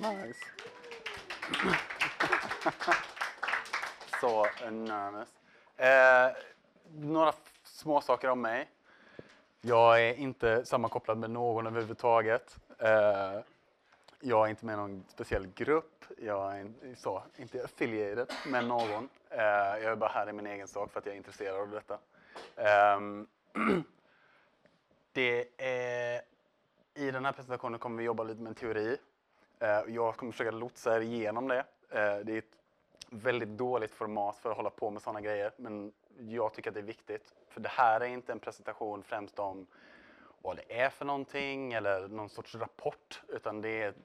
Nice. Så nervous. Eh, några små saker om mig. Jag är inte sammankopplad med någon överhuvudtaget. Eh, jag är inte med i någon speciell grupp. Jag är in- så, inte affiliated med någon. Eh, jag är bara här i min egen sak för att jag är intresserad av detta. Ehm, det är, I den här presentationen kommer vi jobba lite med en teori. Eh, jag kommer försöka lotsa er igenom det. Eh, det är ett väldigt dåligt format för att hålla på med sådana grejer. Men jag tycker att det är viktigt. För det här är inte en presentation främst om vad det är för någonting eller någon sorts rapport. Utan det är ett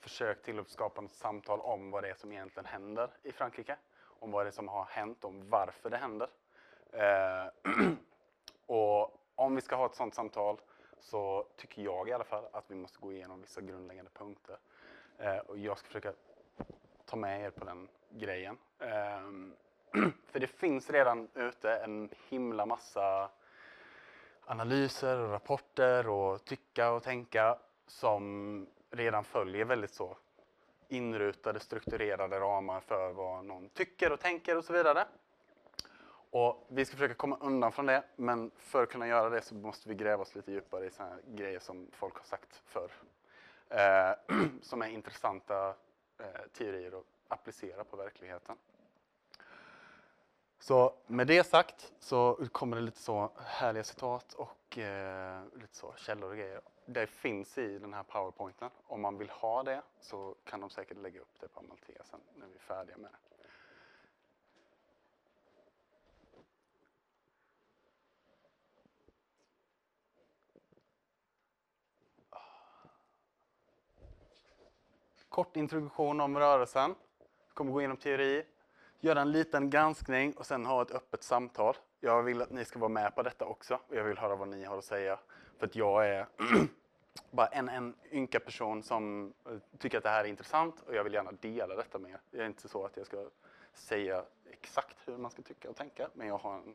försök till att skapa ett samtal om vad det är som egentligen händer i Frankrike. Om vad det är som har hänt, om varför det händer. Eh, och om vi ska ha ett sådant samtal så tycker jag i alla fall att vi måste gå igenom vissa grundläggande punkter. Eh, och jag ska försöka ta med er på den grejen. Eh, för det finns redan ute en himla massa analyser och rapporter och tycka och tänka som redan följer väldigt så inrutade, strukturerade ramar för vad någon tycker och tänker och så vidare. Och vi ska försöka komma undan från det, men för att kunna göra det så måste vi gräva oss lite djupare i såna här grejer som folk har sagt förr. Eh, som är intressanta eh, teorier att applicera på verkligheten. Så med det sagt så kommer det lite så härliga citat och eh, lite så källor och grejer. Det finns i den här powerpointen. Om man vill ha det så kan de säkert lägga upp det på Amalthea sen när vi är färdiga med det. Kort introduktion om rörelsen. Vi kommer gå igenom teori, göra en liten granskning och sen ha ett öppet samtal. Jag vill att ni ska vara med på detta också och jag vill höra vad ni har att säga. För att jag är bara en, en ynka person som eh, tycker att det här är intressant och jag vill gärna dela detta med er. Det är inte så att jag ska säga exakt hur man ska tycka och tänka, men jag har en,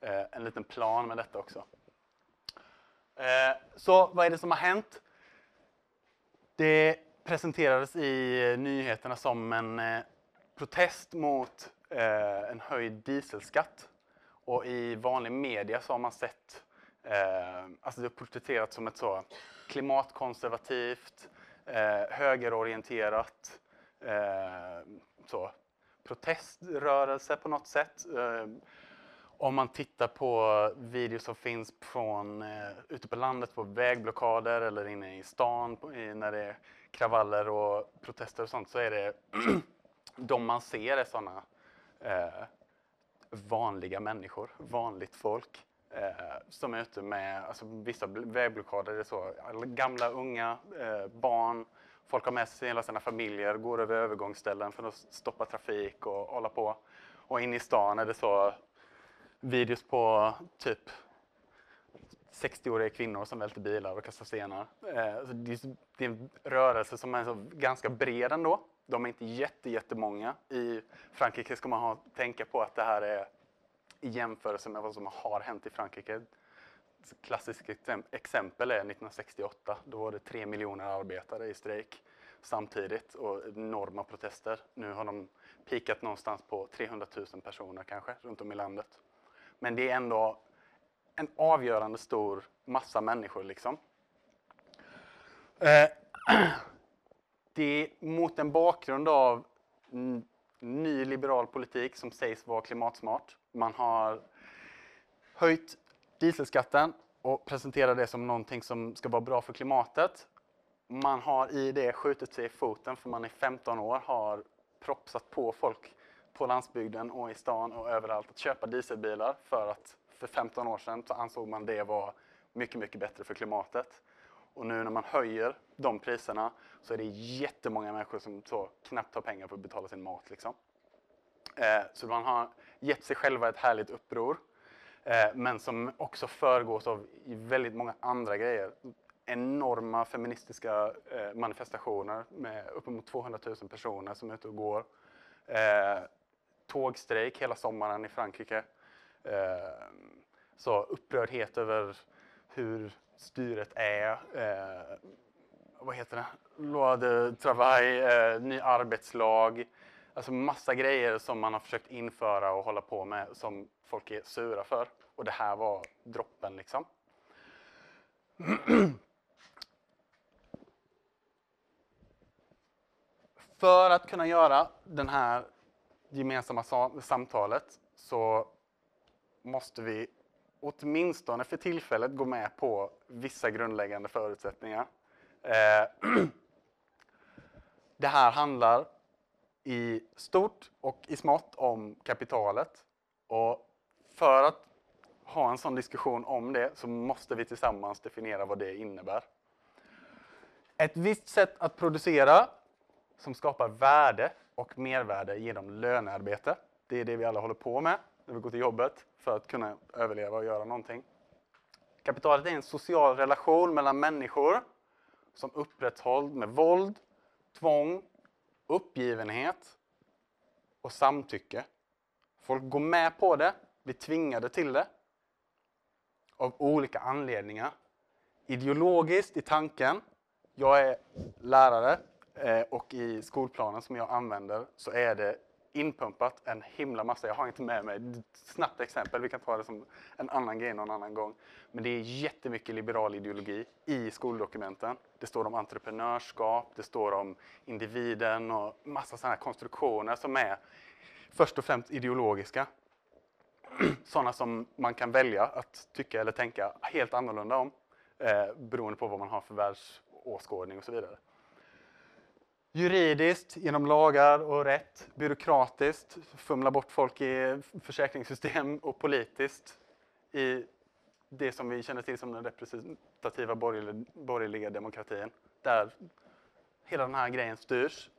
eh, en liten plan med detta också. Eh, så vad är det som har hänt? Det presenterades i eh, nyheterna som en eh, protest mot eh, en höjd dieselskatt. Och i vanlig media så har man sett, eh, alltså det har porträtterats som ett så klimatkonservativt, eh, högerorienterat, eh, så proteströrelse på något sätt. Eh, om man tittar på videos som finns från eh, ute på landet på vägblockader eller inne i stan på, i, när det är kravaller och protester och sånt så är det de man ser är sådana eh, vanliga människor, vanligt folk eh, som är ute med, alltså vissa vägblockader är så, gamla, unga, eh, barn, folk har med sig hela sina familjer, går över övergångsställen för att stoppa trafik och hålla på. Och inne i stan är det så videos på typ 60-åriga kvinnor som välter bilar och kastar stenar. Eh, så det, är, det är en rörelse som är så ganska bred ändå. De är inte jätte, jättemånga. I Frankrike ska man ha, tänka på att det här är i jämförelse med vad som har hänt i Frankrike. Ett klassiskt exempel är 1968. Då var det tre miljoner arbetare i strejk samtidigt och enorma protester. Nu har de pikat någonstans på 300 000 personer kanske runt om i landet. Men det är ändå en avgörande stor massa människor liksom. Eh, det är mot en bakgrund av ny liberal politik som sägs vara klimatsmart. Man har höjt dieselskatten och presenterar det som någonting som ska vara bra för klimatet. Man har i det skjutit sig i foten för man i 15 år har propsat på folk på landsbygden och i stan och överallt att köpa dieselbilar för att för 15 år sedan så ansåg man det var mycket, mycket bättre för klimatet. Och nu när man höjer de priserna så är det jättemånga människor som så knappt har pengar för att betala sin mat. Liksom. Eh, så man har gett sig själva ett härligt uppror. Eh, men som också föregås av väldigt många andra grejer. Enorma feministiska eh, manifestationer med uppemot 200 000 personer som är ute och går. Eh, tågstrejk hela sommaren i Frankrike. Eh, så upprördhet över hur styret är. Eh, vad heter det, loi de travail, eh, ny arbetslag. Alltså massa grejer som man har försökt införa och hålla på med som folk är sura för. Och det här var droppen liksom. För att kunna göra det här gemensamma samtalet så måste vi åtminstone för tillfället gå med på vissa grundläggande förutsättningar. Eh, det här handlar i stort och i smått om kapitalet. Och för att ha en sån diskussion om det så måste vi tillsammans definiera vad det innebär. Ett visst sätt att producera som skapar värde och mervärde genom lönearbete. Det är det vi alla håller på med när vi går till jobbet för att kunna överleva och göra någonting. Kapitalet är en social relation mellan människor som upprätthålls med våld, tvång, uppgivenhet och samtycke. Folk går med på det, blir tvingade till det av olika anledningar. Ideologiskt i tanken. Jag är lärare eh, och i skolplanen som jag använder så är det inpumpat en himla massa. Jag har inte med mig ett snabbt exempel, vi kan ta det som en annan grej någon annan gång. Men det är jättemycket liberal ideologi i skoldokumenten. Det står om entreprenörskap, det står om individen och massa sådana konstruktioner som är först och främst ideologiska. Sådana som man kan välja att tycka eller tänka helt annorlunda om eh, beroende på vad man har för världsåskådning och så vidare. Juridiskt, genom lagar och rätt. Byråkratiskt, fumla bort folk i försäkringssystem och politiskt i det som vi känner till som den representativa borgerliga demokratin. Där hela den här grejen styrs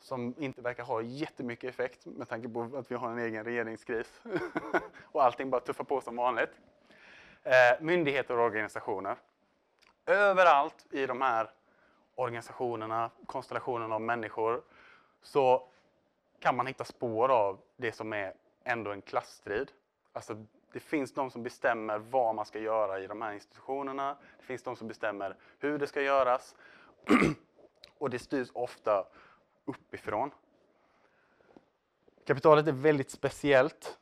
som inte verkar ha jättemycket effekt med tanke på att vi har en egen regeringskris och allting bara tuffar på som vanligt. Eh, myndigheter och organisationer. Överallt i de här organisationerna, konstellationen av människor så kan man hitta spår av det som är ändå en klassstrid. Alltså, det finns de som bestämmer vad man ska göra i de här institutionerna. Det finns de som bestämmer hur det ska göras. och det styrs ofta uppifrån. Kapitalet är väldigt speciellt.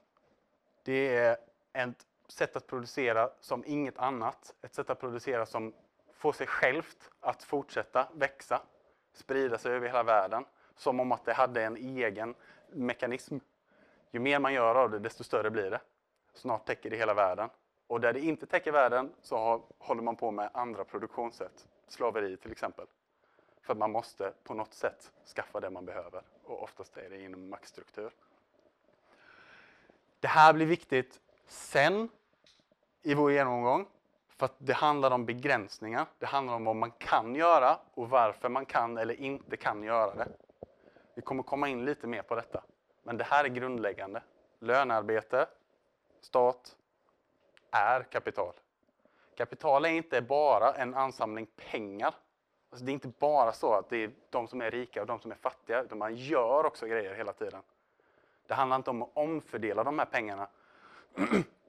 Det är ett sätt att producera som inget annat. Ett sätt att producera som få sig självt att fortsätta växa, sprida sig över hela världen. Som om att det hade en egen mekanism. Ju mer man gör av det, desto större blir det. Snart täcker det hela världen. Och där det inte täcker världen så håller man på med andra produktionssätt. Slaveri till exempel. För att man måste på något sätt skaffa det man behöver. Och oftast är det inom maktstruktur. Det här blir viktigt sen i vår genomgång. För att det handlar om begränsningar. Det handlar om vad man kan göra och varför man kan eller inte kan göra det. Vi kommer komma in lite mer på detta. Men det här är grundläggande. Lönearbete, stat, är kapital. Kapital är inte bara en ansamling pengar. Alltså det är inte bara så att det är de som är rika och de som är fattiga, utan man gör också grejer hela tiden. Det handlar inte om att omfördela de här pengarna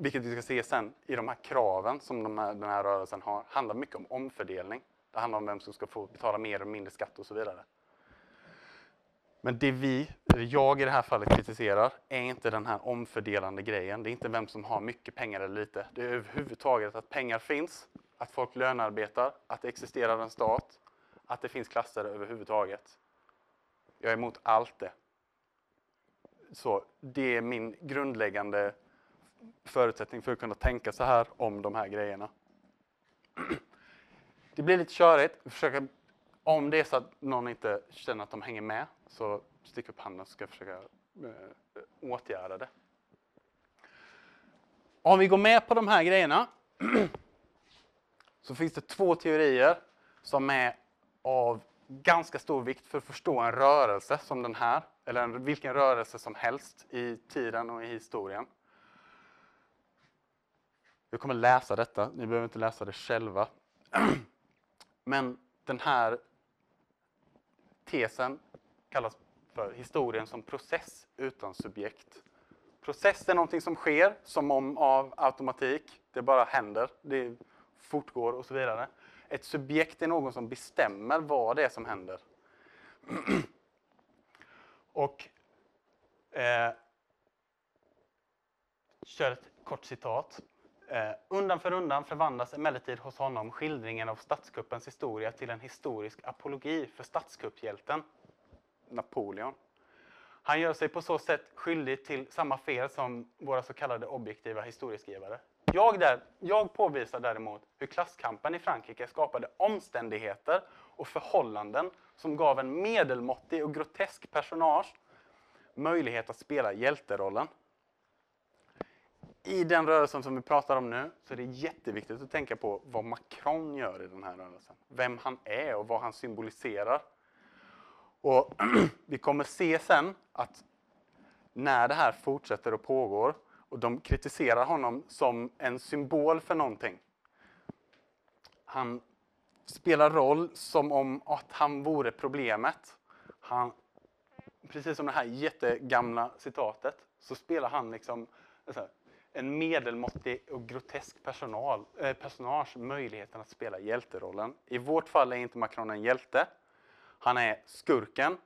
vilket vi ska se sen i de här kraven som de här, den här rörelsen har, handlar mycket om omfördelning. Det handlar om vem som ska få betala mer och mindre skatt och så vidare. Men det vi, jag i det här fallet kritiserar, är inte den här omfördelande grejen. Det är inte vem som har mycket pengar eller lite. Det är överhuvudtaget att pengar finns, att folk lönearbetar, att det existerar en stat, att det finns klasser överhuvudtaget. Jag är emot allt det. Så det är min grundläggande förutsättning för att kunna tänka så här om de här grejerna. Det blir lite körigt. Försöka, om det är så att någon inte känner att de hänger med så stick upp handen så ska jag försöka äh, åtgärda det. Om vi går med på de här grejerna så finns det två teorier som är av ganska stor vikt för att förstå en rörelse som den här, eller vilken rörelse som helst i tiden och i historien. Jag kommer läsa detta, ni behöver inte läsa det själva. Men den här tesen kallas för historien som process utan subjekt. Process är någonting som sker som om av automatik. Det bara händer, det fortgår och så vidare. Ett subjekt är någon som bestämmer vad det är som händer. Och eh, kör ett kort citat. Eh, undan för undan förvandlas emellertid hos honom skildringen av statskuppens historia till en historisk apologi för statskupphjälten Napoleon. Han gör sig på så sätt skyldig till samma fel som våra så kallade objektiva historieskrivare. Jag, där, jag påvisar däremot hur klasskampen i Frankrike skapade omständigheter och förhållanden som gav en medelmåttig och grotesk personage möjlighet att spela hjälterollen. I den rörelsen som vi pratar om nu så är det jätteviktigt att tänka på vad Macron gör i den här rörelsen. Vem han är och vad han symboliserar. Och vi kommer se sen att när det här fortsätter och pågår och de kritiserar honom som en symbol för någonting. Han spelar roll som om att han vore problemet. Han, precis som det här jättegamla citatet så spelar han liksom alltså, en medelmåttig och grotesk personal, eh, personage möjligheten att spela hjälterollen. I vårt fall är inte Macron en hjälte. Han är skurken.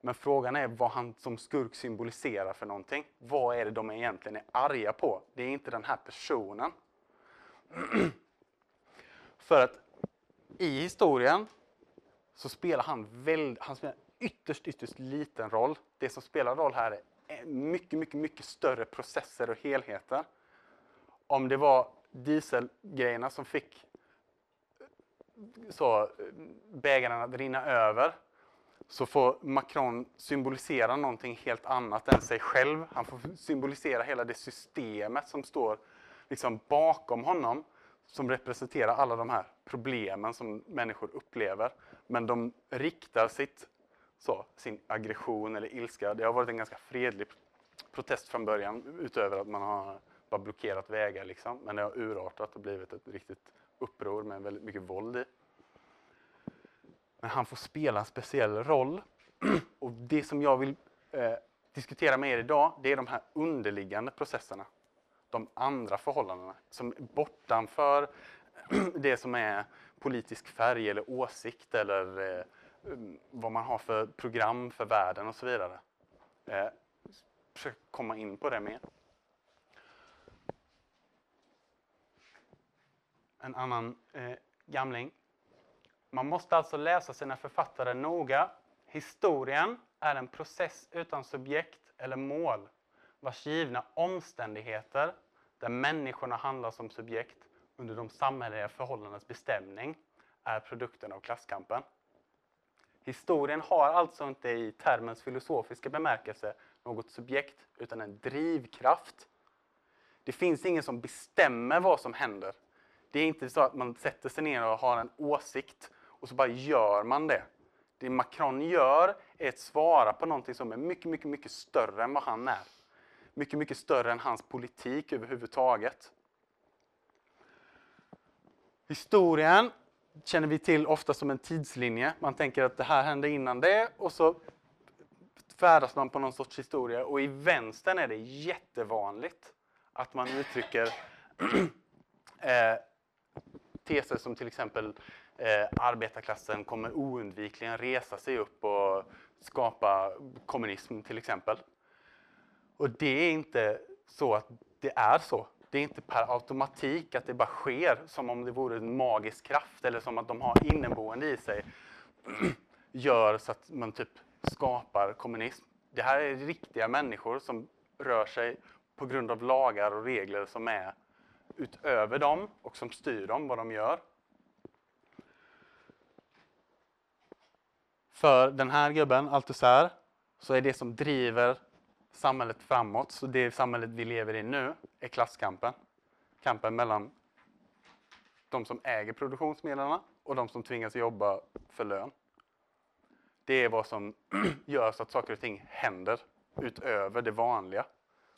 Men frågan är vad han som skurk symboliserar för någonting. Vad är det de egentligen är arga på? Det är inte den här personen. för att i historien så spelar han, väl, han spelar ytterst, ytterst liten roll. Det som spelar roll här är Eh, mycket, mycket, mycket större processer och helheter. Om det var dieselgrejerna som fick eh, så, eh, bägaren att rinna över så får Macron symbolisera någonting helt annat än sig själv. Han får symbolisera hela det systemet som står liksom bakom honom som representerar alla de här problemen som människor upplever. Men de riktar sitt, så, sin aggression eller ilska. Det har varit en ganska fredlig protest från början utöver att man har bara blockerat vägar. Liksom. Men det har urartat och blivit ett riktigt uppror med väldigt mycket våld i. Men han får spela en speciell roll. Och det som jag vill eh, diskutera med er idag, det är de här underliggande processerna. De andra förhållandena som är bortanför det som är politisk färg eller åsikt eller eh, Eh, vad man har för program för världen och så vidare. Eh, försök komma in på det mer. En annan eh, gamling man måste alltså läsa sina författare noga. Historien är en process utan subjekt eller mål vars givna omständigheter, där människorna handlar som subjekt under de samhälleliga förhållandenas bestämning, är produkten av klasskampen. Historien har alltså inte i termens filosofiska bemärkelse något subjekt, utan en drivkraft. Det finns ingen som bestämmer vad som händer. Det är inte så att man sätter sig ner och har en åsikt och så bara gör man det. Det Macron gör är att svara på någonting som är mycket, mycket, mycket större än vad han är. Mycket, mycket större än hans politik överhuvudtaget. Historien känner vi till ofta som en tidslinje. Man tänker att det här hände innan det och så färdas man på någon sorts historia och i vänstern är det jättevanligt att man uttrycker eh, teser som till exempel eh, arbetarklassen kommer oundvikligen resa sig upp och skapa kommunism till exempel. Och det är inte så att det är så. Det är inte per automatik att det bara sker som om det vore en magisk kraft eller som att de har inneboende i sig gör så att man typ skapar kommunism. Det här är riktiga människor som rör sig på grund av lagar och regler som är utöver dem och som styr dem, vad de gör. För den här gubben, Althusser, så är det som driver samhället framåt, så det samhället vi lever i nu, är klasskampen. Kampen mellan de som äger produktionsmedlen och de som tvingas jobba för lön. Det är vad som gör så att saker och ting händer utöver det vanliga.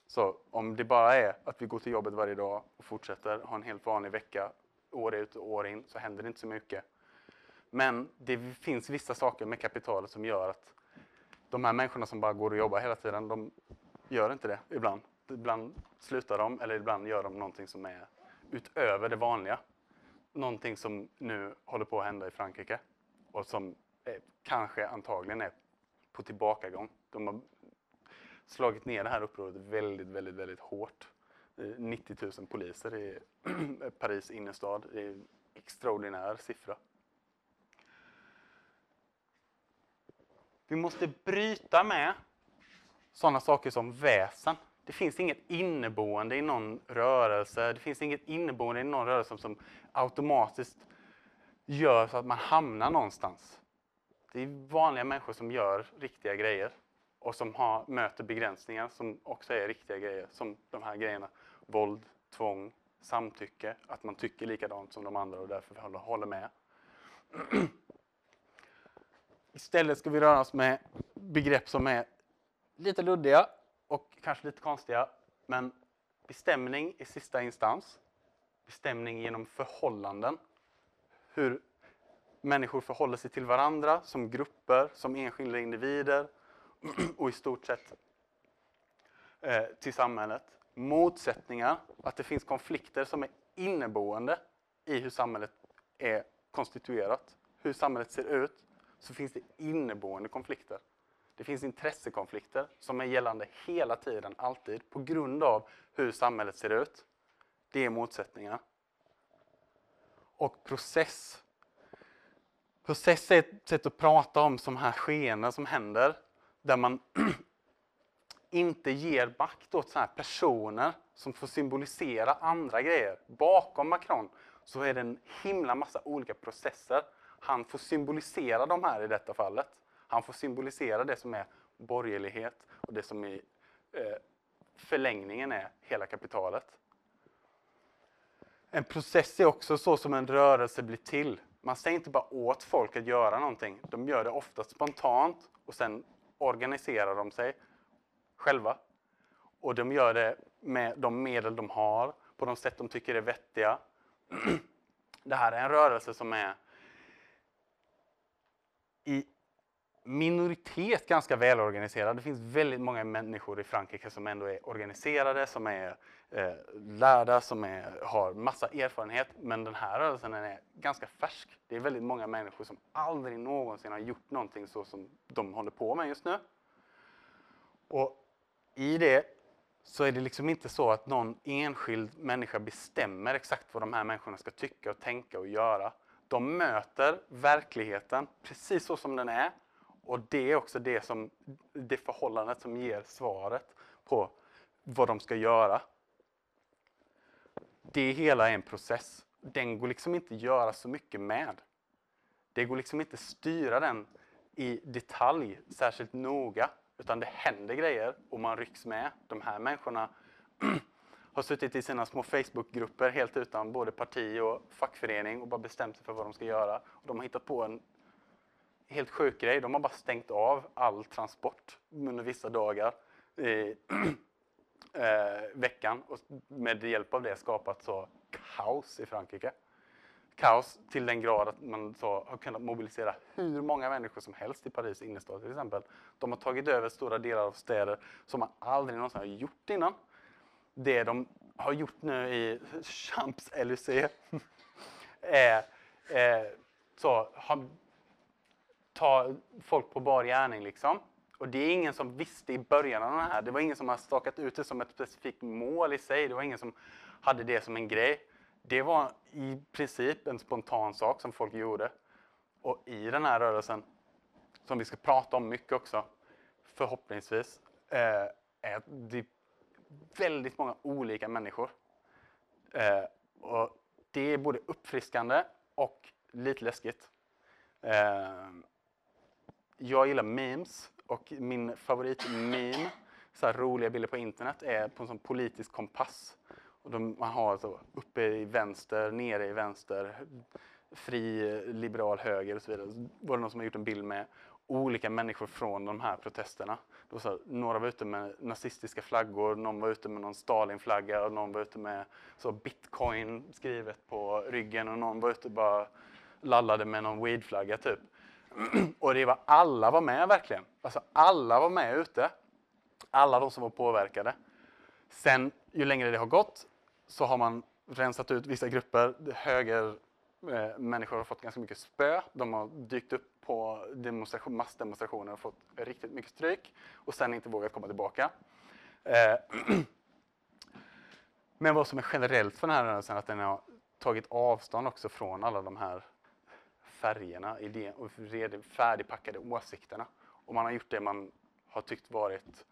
Så om det bara är att vi går till jobbet varje dag och fortsätter ha en helt vanlig vecka år ut och år in så händer det inte så mycket. Men det finns vissa saker med kapitalet som gör att de här människorna som bara går och jobbar hela tiden, de gör inte det ibland. Ibland slutar de eller ibland gör de någonting som är utöver det vanliga. någonting som nu håller på att hända i Frankrike och som är, kanske antagligen är på tillbakagång. De har slagit ner det här upproret väldigt, väldigt, väldigt hårt. 90 000 poliser i Paris innerstad. Det är en extraordinär siffra. Vi måste bryta med sådana saker som väsen. Det finns inget inneboende i någon rörelse. Det finns inget inneboende i någon rörelse som automatiskt gör så att man hamnar någonstans. Det är vanliga människor som gör riktiga grejer och som har, möter begränsningar som också är riktiga grejer. Som de här grejerna. Våld, tvång, samtycke, att man tycker likadant som de andra och därför håller med. Istället ska vi röra oss med begrepp som är lite luddiga och kanske lite konstiga. Men bestämning i sista instans. Bestämning genom förhållanden. Hur människor förhåller sig till varandra som grupper, som enskilda individer och i stort sett eh, till samhället. Motsättningar, att det finns konflikter som är inneboende i hur samhället är konstituerat, hur samhället ser ut, så finns det inneboende konflikter. Det finns intressekonflikter som är gällande hela tiden, alltid, på grund av hur samhället ser ut. Det är motsättningar. Och process. Process är ett sätt att prata om sådana här skeenden som händer, där man inte ger makt åt sådana här personer som får symbolisera andra grejer. Bakom Macron så är det en himla massa olika processer. Han får symbolisera de här i detta fallet. Han får symbolisera det som är borgerlighet och det som i eh, förlängningen är hela kapitalet. En process är också så som en rörelse blir till. Man säger inte bara åt folk att göra någonting. De gör det ofta spontant och sen organiserar de sig själva. Och de gör det med de medel de har, på de sätt de tycker är vettiga. Det här är en rörelse som är i minoritet ganska välorganiserad. Det finns väldigt många människor i Frankrike som ändå är organiserade, som är eh, lärda, som är, har massa erfarenhet. Men den här rörelsen är ganska färsk. Det är väldigt många människor som aldrig någonsin har gjort någonting så som de håller på med just nu. Och i det så är det liksom inte så att någon enskild människa bestämmer exakt vad de här människorna ska tycka och tänka och göra. De möter verkligheten precis så som den är och det är också det, som, det förhållandet som ger svaret på vad de ska göra. Det hela är en process. Den går liksom inte att göra så mycket med. Det går liksom inte att styra den i detalj särskilt noga. Utan det händer grejer och man rycks med. De här människorna har suttit i sina små Facebookgrupper helt utan både parti och fackförening och bara bestämt sig för vad de ska göra. Och de har hittat på en helt sjuk grej. De har bara stängt av all transport under vissa dagar i eh, veckan och med hjälp av det skapat så kaos i Frankrike. Kaos till den grad att man så har kunnat mobilisera hur många människor som helst i Paris innerstad till exempel. De har tagit över stora delar av städer som man aldrig någonsin har gjort innan. Det de har gjort nu i Champs-Élysées är eh, så, ha, ta folk på bar gärning liksom. Och det är ingen som visste i början av den här. Det var ingen som har stakat ut det som ett specifikt mål i sig. Det var ingen som hade det som en grej. Det var i princip en spontan sak som folk gjorde. Och i den här rörelsen, som vi ska prata om mycket också, förhoppningsvis, eh, är det väldigt många olika människor. Eh, och det är både uppfriskande och lite läskigt. Eh, jag gillar memes och min favoritmeme, så här roliga bilder på internet, är på en sån politisk kompass. Och de, man har så uppe i vänster, nere i vänster, fri, liberal höger och så vidare. Så var det någon som har gjort en bild med olika människor från de här protesterna. Då så, några var ute med nazistiska flaggor, någon var ute med någon Stalinflagga och någon var ute med så bitcoin skrivet på ryggen och någon var ute och bara lallade med någon weedflagga typ. Och det var, alla var med verkligen. Alltså alla var med ute. Alla de som var påverkade. Sen ju längre det har gått så har man rensat ut vissa grupper. Höger, Eh, människor har fått ganska mycket spö. De har dykt upp på demonstration, massdemonstrationer och fått riktigt mycket stryk och sen inte vågat komma tillbaka. Eh, men vad som är generellt för den här rörelsen är att den har tagit avstånd också från alla de här färgerna idén, och färdigpackade åsikterna. Och man har gjort det man har tyckt varit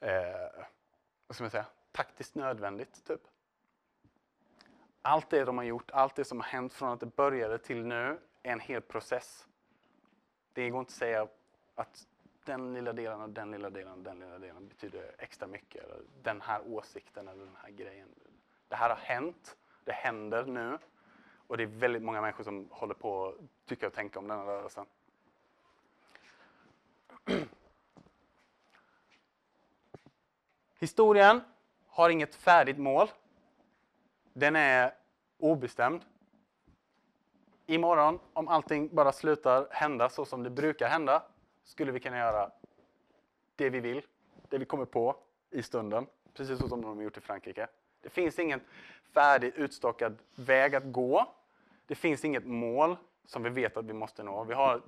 eh, vad ska man säga, taktiskt nödvändigt. Typ. Allt det de har gjort, allt det som har hänt från att det började till nu är en hel process. Det går inte att säga att den lilla delen och den lilla delen och den lilla delen betyder extra mycket. Eller den här åsikten eller den här grejen. Det här har hänt, det händer nu och det är väldigt många människor som håller på att tycka och tänka om den här rörelsen. Historien har inget färdigt mål. Den är obestämd. Imorgon, om allting bara slutar hända så som det brukar hända, skulle vi kunna göra det vi vill, det vi kommer på i stunden. Precis så som de har gjort i Frankrike. Det finns ingen färdig utstakad väg att gå. Det finns inget mål som vi vet att vi måste nå. Vi har,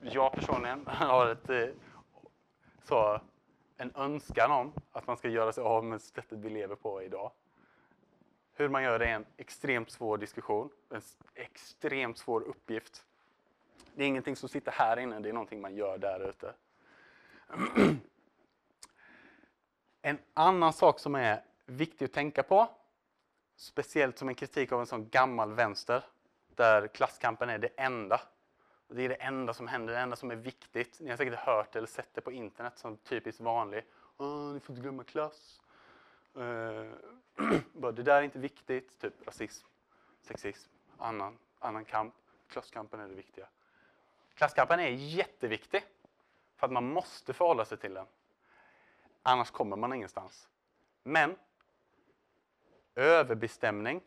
jag personligen har ett, eh, så, en önskan om att man ska göra sig av med sättet vi lever på idag. Hur man gör det är en extremt svår diskussion, en extremt svår uppgift. Det är ingenting som sitter här inne, det är någonting man gör där ute. En annan sak som är viktig att tänka på, speciellt som en kritik av en sån gammal vänster, där klasskampen är det enda. Det är det enda som händer, det enda som är viktigt. Ni har säkert hört eller sett det på internet som typiskt vanlig. ni får inte glömma klass. Uh, det där är inte viktigt, typ rasism, sexism, annan, annan kamp. Klasskampen är det viktiga. Klasskampen är jätteviktig för att man måste förhålla sig till den. Annars kommer man ingenstans. Men överbestämning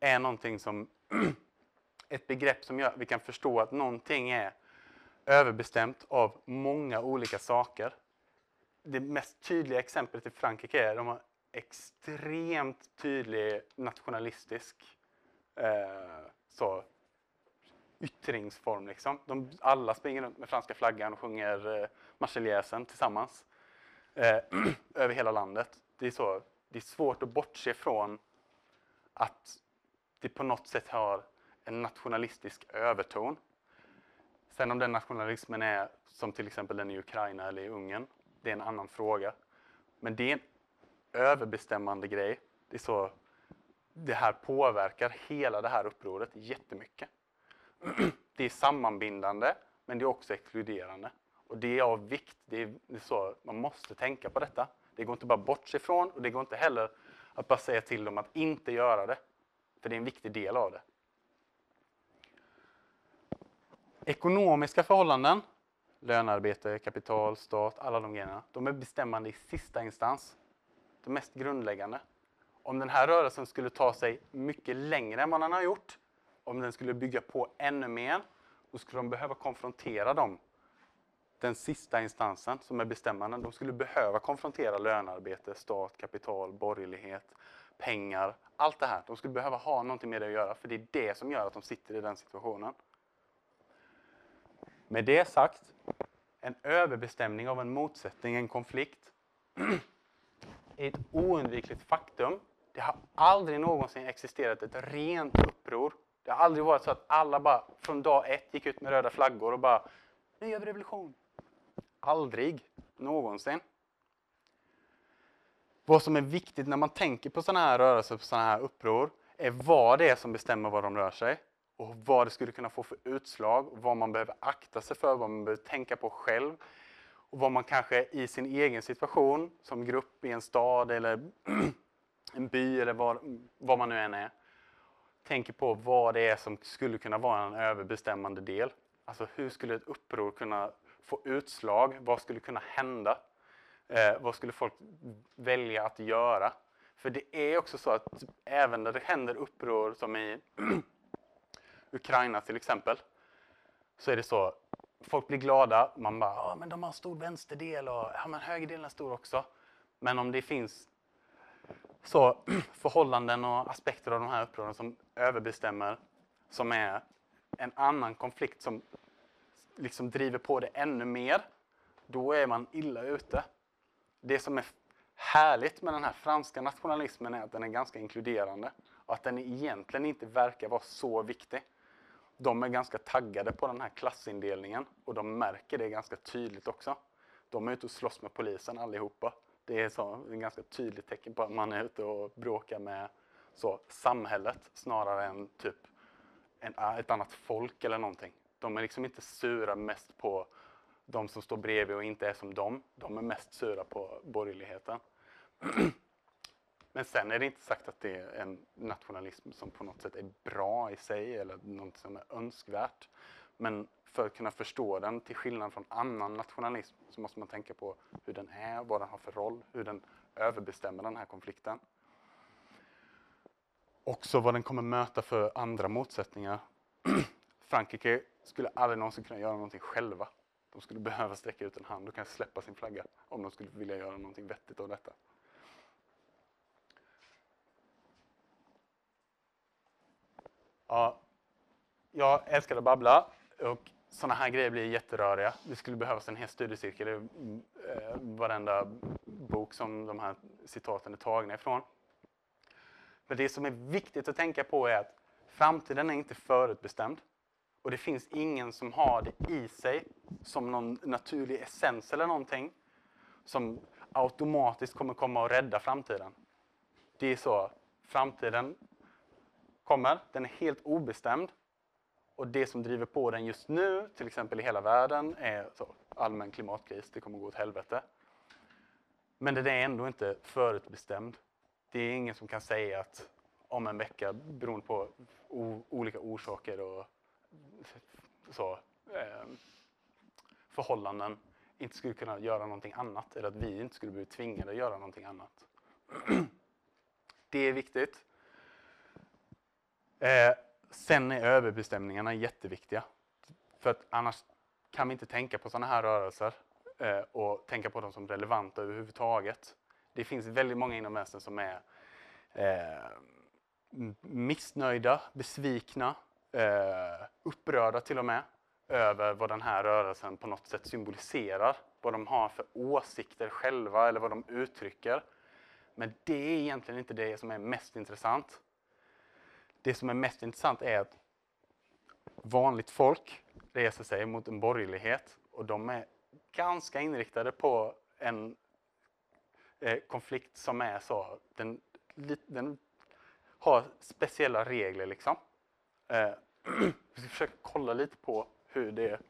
är någonting som ett begrepp som gör att vi kan förstå att någonting är överbestämt av många olika saker. Det mest tydliga exemplet i Frankrike är att de har extremt tydlig nationalistisk eh, så, yttringsform. Liksom. De, alla springer runt med franska flaggan och sjunger eh, Marseljäsen tillsammans eh, över hela landet. Det är, så, det är svårt att bortse från att det på något sätt har en nationalistisk överton. Sen om den nationalismen är som till exempel den i Ukraina eller i Ungern, det är en annan fråga. Men det är en överbestämmande grej. Det är så det här påverkar hela det här upproret jättemycket. Det är sammanbindande, men det är också exkluderande. Och det är av vikt. Det är, det är så, man måste tänka på detta. Det går inte bara bort sig ifrån och det går inte heller att bara säga till dem att inte göra det. För det är en viktig del av det. Ekonomiska förhållanden, lönearbete, kapital, stat, alla de grejerna, de är bestämmande i sista instans. Det mest grundläggande. Om den här rörelsen skulle ta sig mycket längre än vad den har gjort, om den skulle bygga på ännu mer, då skulle de behöva konfrontera dem. Den sista instansen som är bestämmande, de skulle behöva konfrontera lönearbete, stat, kapital, borgerlighet, pengar, allt det här. De skulle behöva ha någonting med det att göra, för det är det som gör att de sitter i den situationen. Med det sagt, en överbestämning av en motsättning, en konflikt, är ett oundvikligt faktum. Det har aldrig någonsin existerat ett rent uppror. Det har aldrig varit så att alla bara från dag ett gick ut med röda flaggor och bara nu gör vi revolution. Aldrig någonsin. Vad som är viktigt när man tänker på sådana här rörelser, på sådana här uppror, är vad det är som bestämmer var de rör sig och vad det skulle kunna få för utslag, vad man behöver akta sig för, vad man behöver tänka på själv och vad man kanske i sin egen situation som grupp i en stad eller en by eller var, var man nu än är tänker på vad det är som skulle kunna vara en överbestämmande del. Alltså hur skulle ett uppror kunna få utslag? Vad skulle kunna hända? Eh, vad skulle folk välja att göra? För det är också så att även när det händer uppror som i Ukraina till exempel, så är det så, folk blir glada, man bara ja men de har stor vänsterdel och ja men högerdelen är stor också. Men om det finns så förhållanden och aspekter av de här upproren som överbestämmer, som är en annan konflikt som liksom driver på det ännu mer, då är man illa ute. Det som är härligt med den här franska nationalismen är att den är ganska inkluderande och att den egentligen inte verkar vara så viktig. De är ganska taggade på den här klassindelningen och de märker det ganska tydligt också. De är ute och slåss med polisen allihopa. Det är så, ett ganska tydligt tecken på att man är ute och bråkar med så, samhället snarare än typ en, ah, ett annat folk eller någonting. De är liksom inte sura mest på de som står bredvid och inte är som dem. De är mest sura på borgerligheten. Men sen är det inte sagt att det är en nationalism som på något sätt är bra i sig eller något som är önskvärt. Men för att kunna förstå den, till skillnad från annan nationalism, så måste man tänka på hur den är, vad den har för roll, hur den överbestämmer den här konflikten. Också vad den kommer möta för andra motsättningar. Frankrike skulle aldrig någonsin kunna göra någonting själva. De skulle behöva sträcka ut en hand och kanske släppa sin flagga om de skulle vilja göra någonting vettigt av detta. Ja, jag älskar att babbla och sådana här grejer blir jätteröriga. Det skulle behövas en hel studiecirkel i eh, varenda bok som de här citaten är tagna ifrån. Men det som är viktigt att tänka på är att framtiden är inte förutbestämd. Och det finns ingen som har det i sig som någon naturlig essens eller någonting som automatiskt kommer komma och rädda framtiden. Det är så, framtiden kommer, den är helt obestämd. Och det som driver på den just nu, till exempel i hela världen, är så, allmän klimatkris, det kommer gå åt helvete. Men den är ändå inte förutbestämd. Det är ingen som kan säga att om en vecka, beroende på olika orsaker och så, eh, förhållanden, inte skulle kunna göra någonting annat. Eller att vi inte skulle bli tvingade att göra någonting annat. det är viktigt. Eh, sen är överbestämningarna jätteviktiga. För att annars kan vi inte tänka på sådana här rörelser eh, och tänka på dem som relevanta överhuvudtaget. Det finns väldigt många inom vänstern som är eh, missnöjda, besvikna, eh, upprörda till och med över vad den här rörelsen på något sätt symboliserar. Vad de har för åsikter själva eller vad de uttrycker. Men det är egentligen inte det som är mest intressant det som är mest intressant är att vanligt folk reser sig mot en borgerlighet och de är ganska inriktade på en eh, konflikt som är så, den, den har speciella regler liksom. Eh, vi ska försöka kolla lite på hur det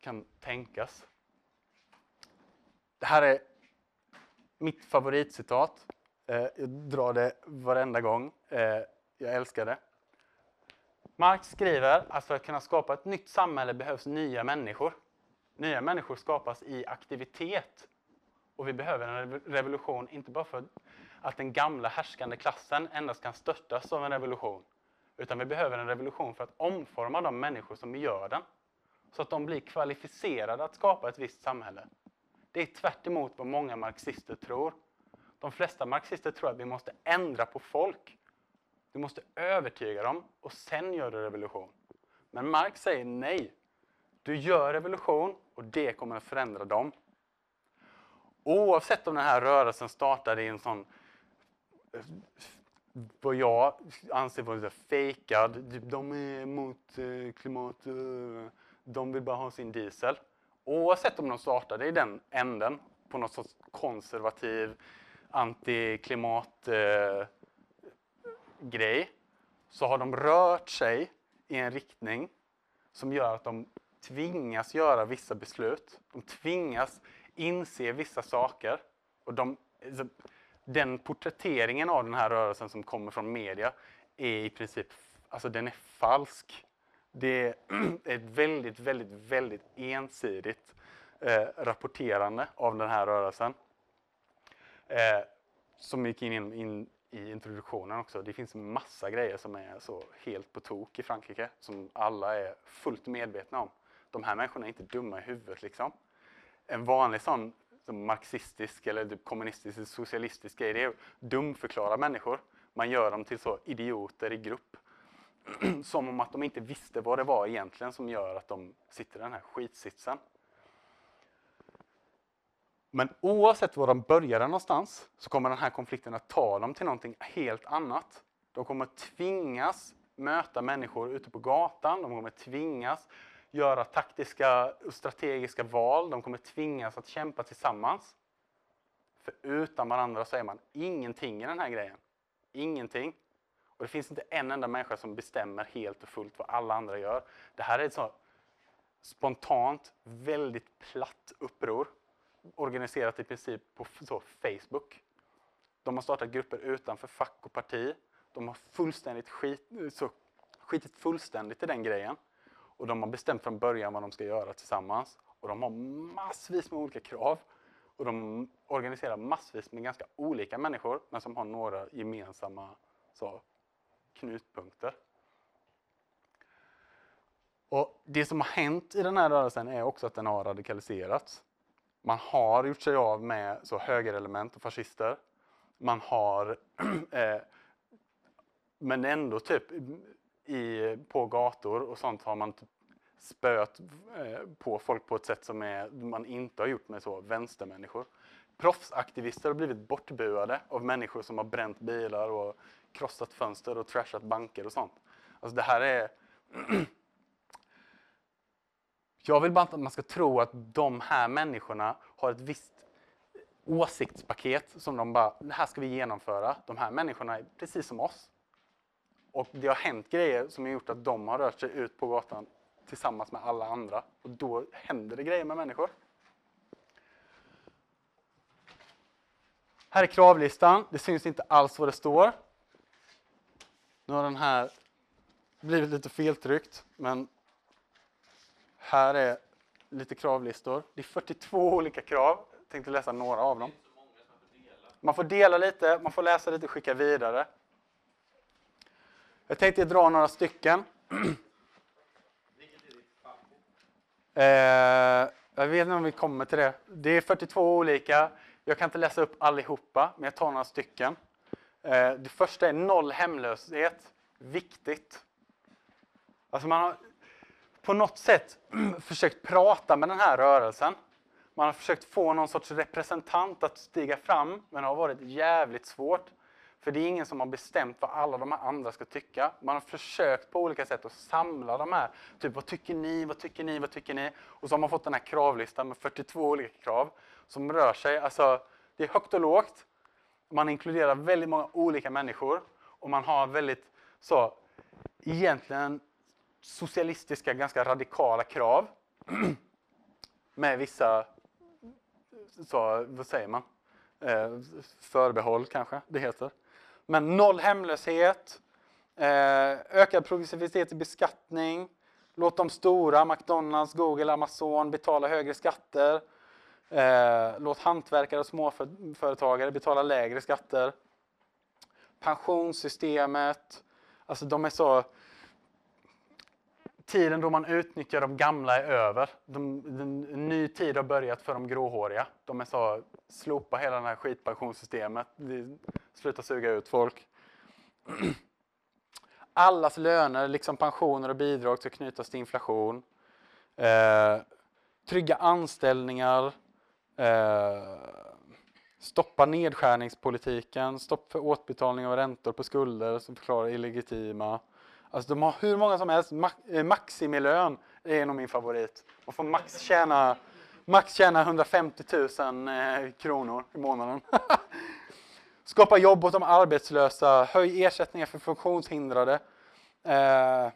kan tänkas. Det här är mitt favoritcitat Eh, jag drar det varenda gång. Eh, jag älskar det. Marx skriver att för att kunna skapa ett nytt samhälle behövs nya människor. Nya människor skapas i aktivitet. Och vi behöver en revolution, inte bara för att den gamla härskande klassen endast kan störtas av en revolution. Utan vi behöver en revolution för att omforma de människor som gör den. Så att de blir kvalificerade att skapa ett visst samhälle. Det är tvärt vad många marxister tror. De flesta marxister tror att vi måste ändra på folk. Du måste övertyga dem och sen gör du revolution. Men Marx säger nej. Du gör revolution och det kommer att förändra dem. Oavsett om den här rörelsen startade i en sån vad jag anser vara fejkad, de är emot eh, klimat, eh, de vill bara ha sin diesel. Oavsett om de startade i den änden, på något sorts konservativ antiklimatgrej eh, så har de rört sig i en riktning som gör att de tvingas göra vissa beslut. De tvingas inse vissa saker. Och de, alltså, den porträtteringen av den här rörelsen som kommer från media är i princip alltså den är falsk. Det är ett väldigt, väldigt, väldigt ensidigt eh, rapporterande av den här rörelsen. Eh, som gick in, in, i introduktionen också. Det finns massa grejer som är så helt på tok i Frankrike som alla är fullt medvetna om. De här människorna är inte dumma i huvudet liksom. En vanlig sån som marxistisk eller typ kommunistisk, socialistisk grej. Det är att dumförklara människor. Man gör dem till så idioter i grupp. som om att de inte visste vad det var egentligen som gör att de sitter i den här skitsitsen. Men oavsett var de började någonstans så kommer den här konflikten att ta dem till någonting helt annat. De kommer tvingas möta människor ute på gatan, de kommer tvingas göra taktiska och strategiska val, de kommer tvingas att kämpa tillsammans. För utan varandra så är man ingenting i den här grejen. Ingenting. Och det finns inte en enda människa som bestämmer helt och fullt vad alla andra gör. Det här är ett så spontant, väldigt platt uppror organiserat i princip på så, Facebook. De har startat grupper utanför fack och parti. De har fullständigt skit, så, skitit fullständigt i den grejen. Och de har bestämt från början vad de ska göra tillsammans. Och de har massvis med olika krav. Och de organiserar massvis med ganska olika människor, men som har några gemensamma så, knutpunkter. Och Det som har hänt i den här rörelsen är också att den har radikaliserats. Man har gjort sig av med så högerelement och fascister. Man har, eh, men ändå typ i, på gator och sånt har man typ spöat eh, på folk på ett sätt som är, man inte har gjort med så vänstermänniskor. Proffsaktivister har blivit bortbuade av människor som har bränt bilar och krossat fönster och trashat banker och sånt. Alltså det här är Jag vill bara inte att man ska tro att de här människorna har ett visst åsiktspaket som de bara, det här ska vi genomföra. De här människorna är precis som oss. Och det har hänt grejer som har gjort att de har rört sig ut på gatan tillsammans med alla andra. Och då händer det grejer med människor. Här är kravlistan. Det syns inte alls vad det står. Nu har den här blivit lite feltryckt, men här är lite kravlistor. Det är 42 olika krav. Jag tänkte läsa några av dem. Man får dela lite, man får läsa lite och skicka vidare. Jag tänkte dra några stycken. Eh, jag vet inte om vi kommer till det. Det är 42 olika. Jag kan inte läsa upp allihopa, men jag tar några stycken. Eh, det första är noll hemlöshet. Viktigt. Alltså man har på något sätt försökt prata med den här rörelsen. Man har försökt få någon sorts representant att stiga fram, men det har varit jävligt svårt. För det är ingen som har bestämt vad alla de här andra ska tycka. Man har försökt på olika sätt att samla de här. Typ, vad tycker ni? Vad tycker ni? Vad tycker ni? Och så har man fått den här kravlistan med 42 olika krav som rör sig. Alltså, det är högt och lågt. Man inkluderar väldigt många olika människor och man har väldigt så egentligen socialistiska, ganska radikala krav med vissa, så, vad säger man, eh, förbehåll kanske det heter. Men noll hemlöshet, eh, ökad progressivitet i beskattning, låt de stora, McDonalds, Google, Amazon betala högre skatter, eh, låt hantverkare och småföretagare betala lägre skatter. Pensionssystemet, alltså de är så tiden då man utnyttjar de gamla är över. De, den, en ny tid har börjat för de gråhåriga. De är så, slopa hela det här skitpensionssystemet. Sluta suga ut folk. Allas löner, liksom pensioner och bidrag, ska knytas till inflation. Eh, trygga anställningar. Eh, stoppa nedskärningspolitiken. Stopp för återbetalning av räntor på skulder som förklarar illegitima. Alltså de har hur många som helst. Eh, Maximilön är nog min favorit. Man får max tjäna, max tjäna 150 000 eh, kronor i månaden. Skapa jobb åt de arbetslösa, höj ersättningar för funktionshindrade. Eh,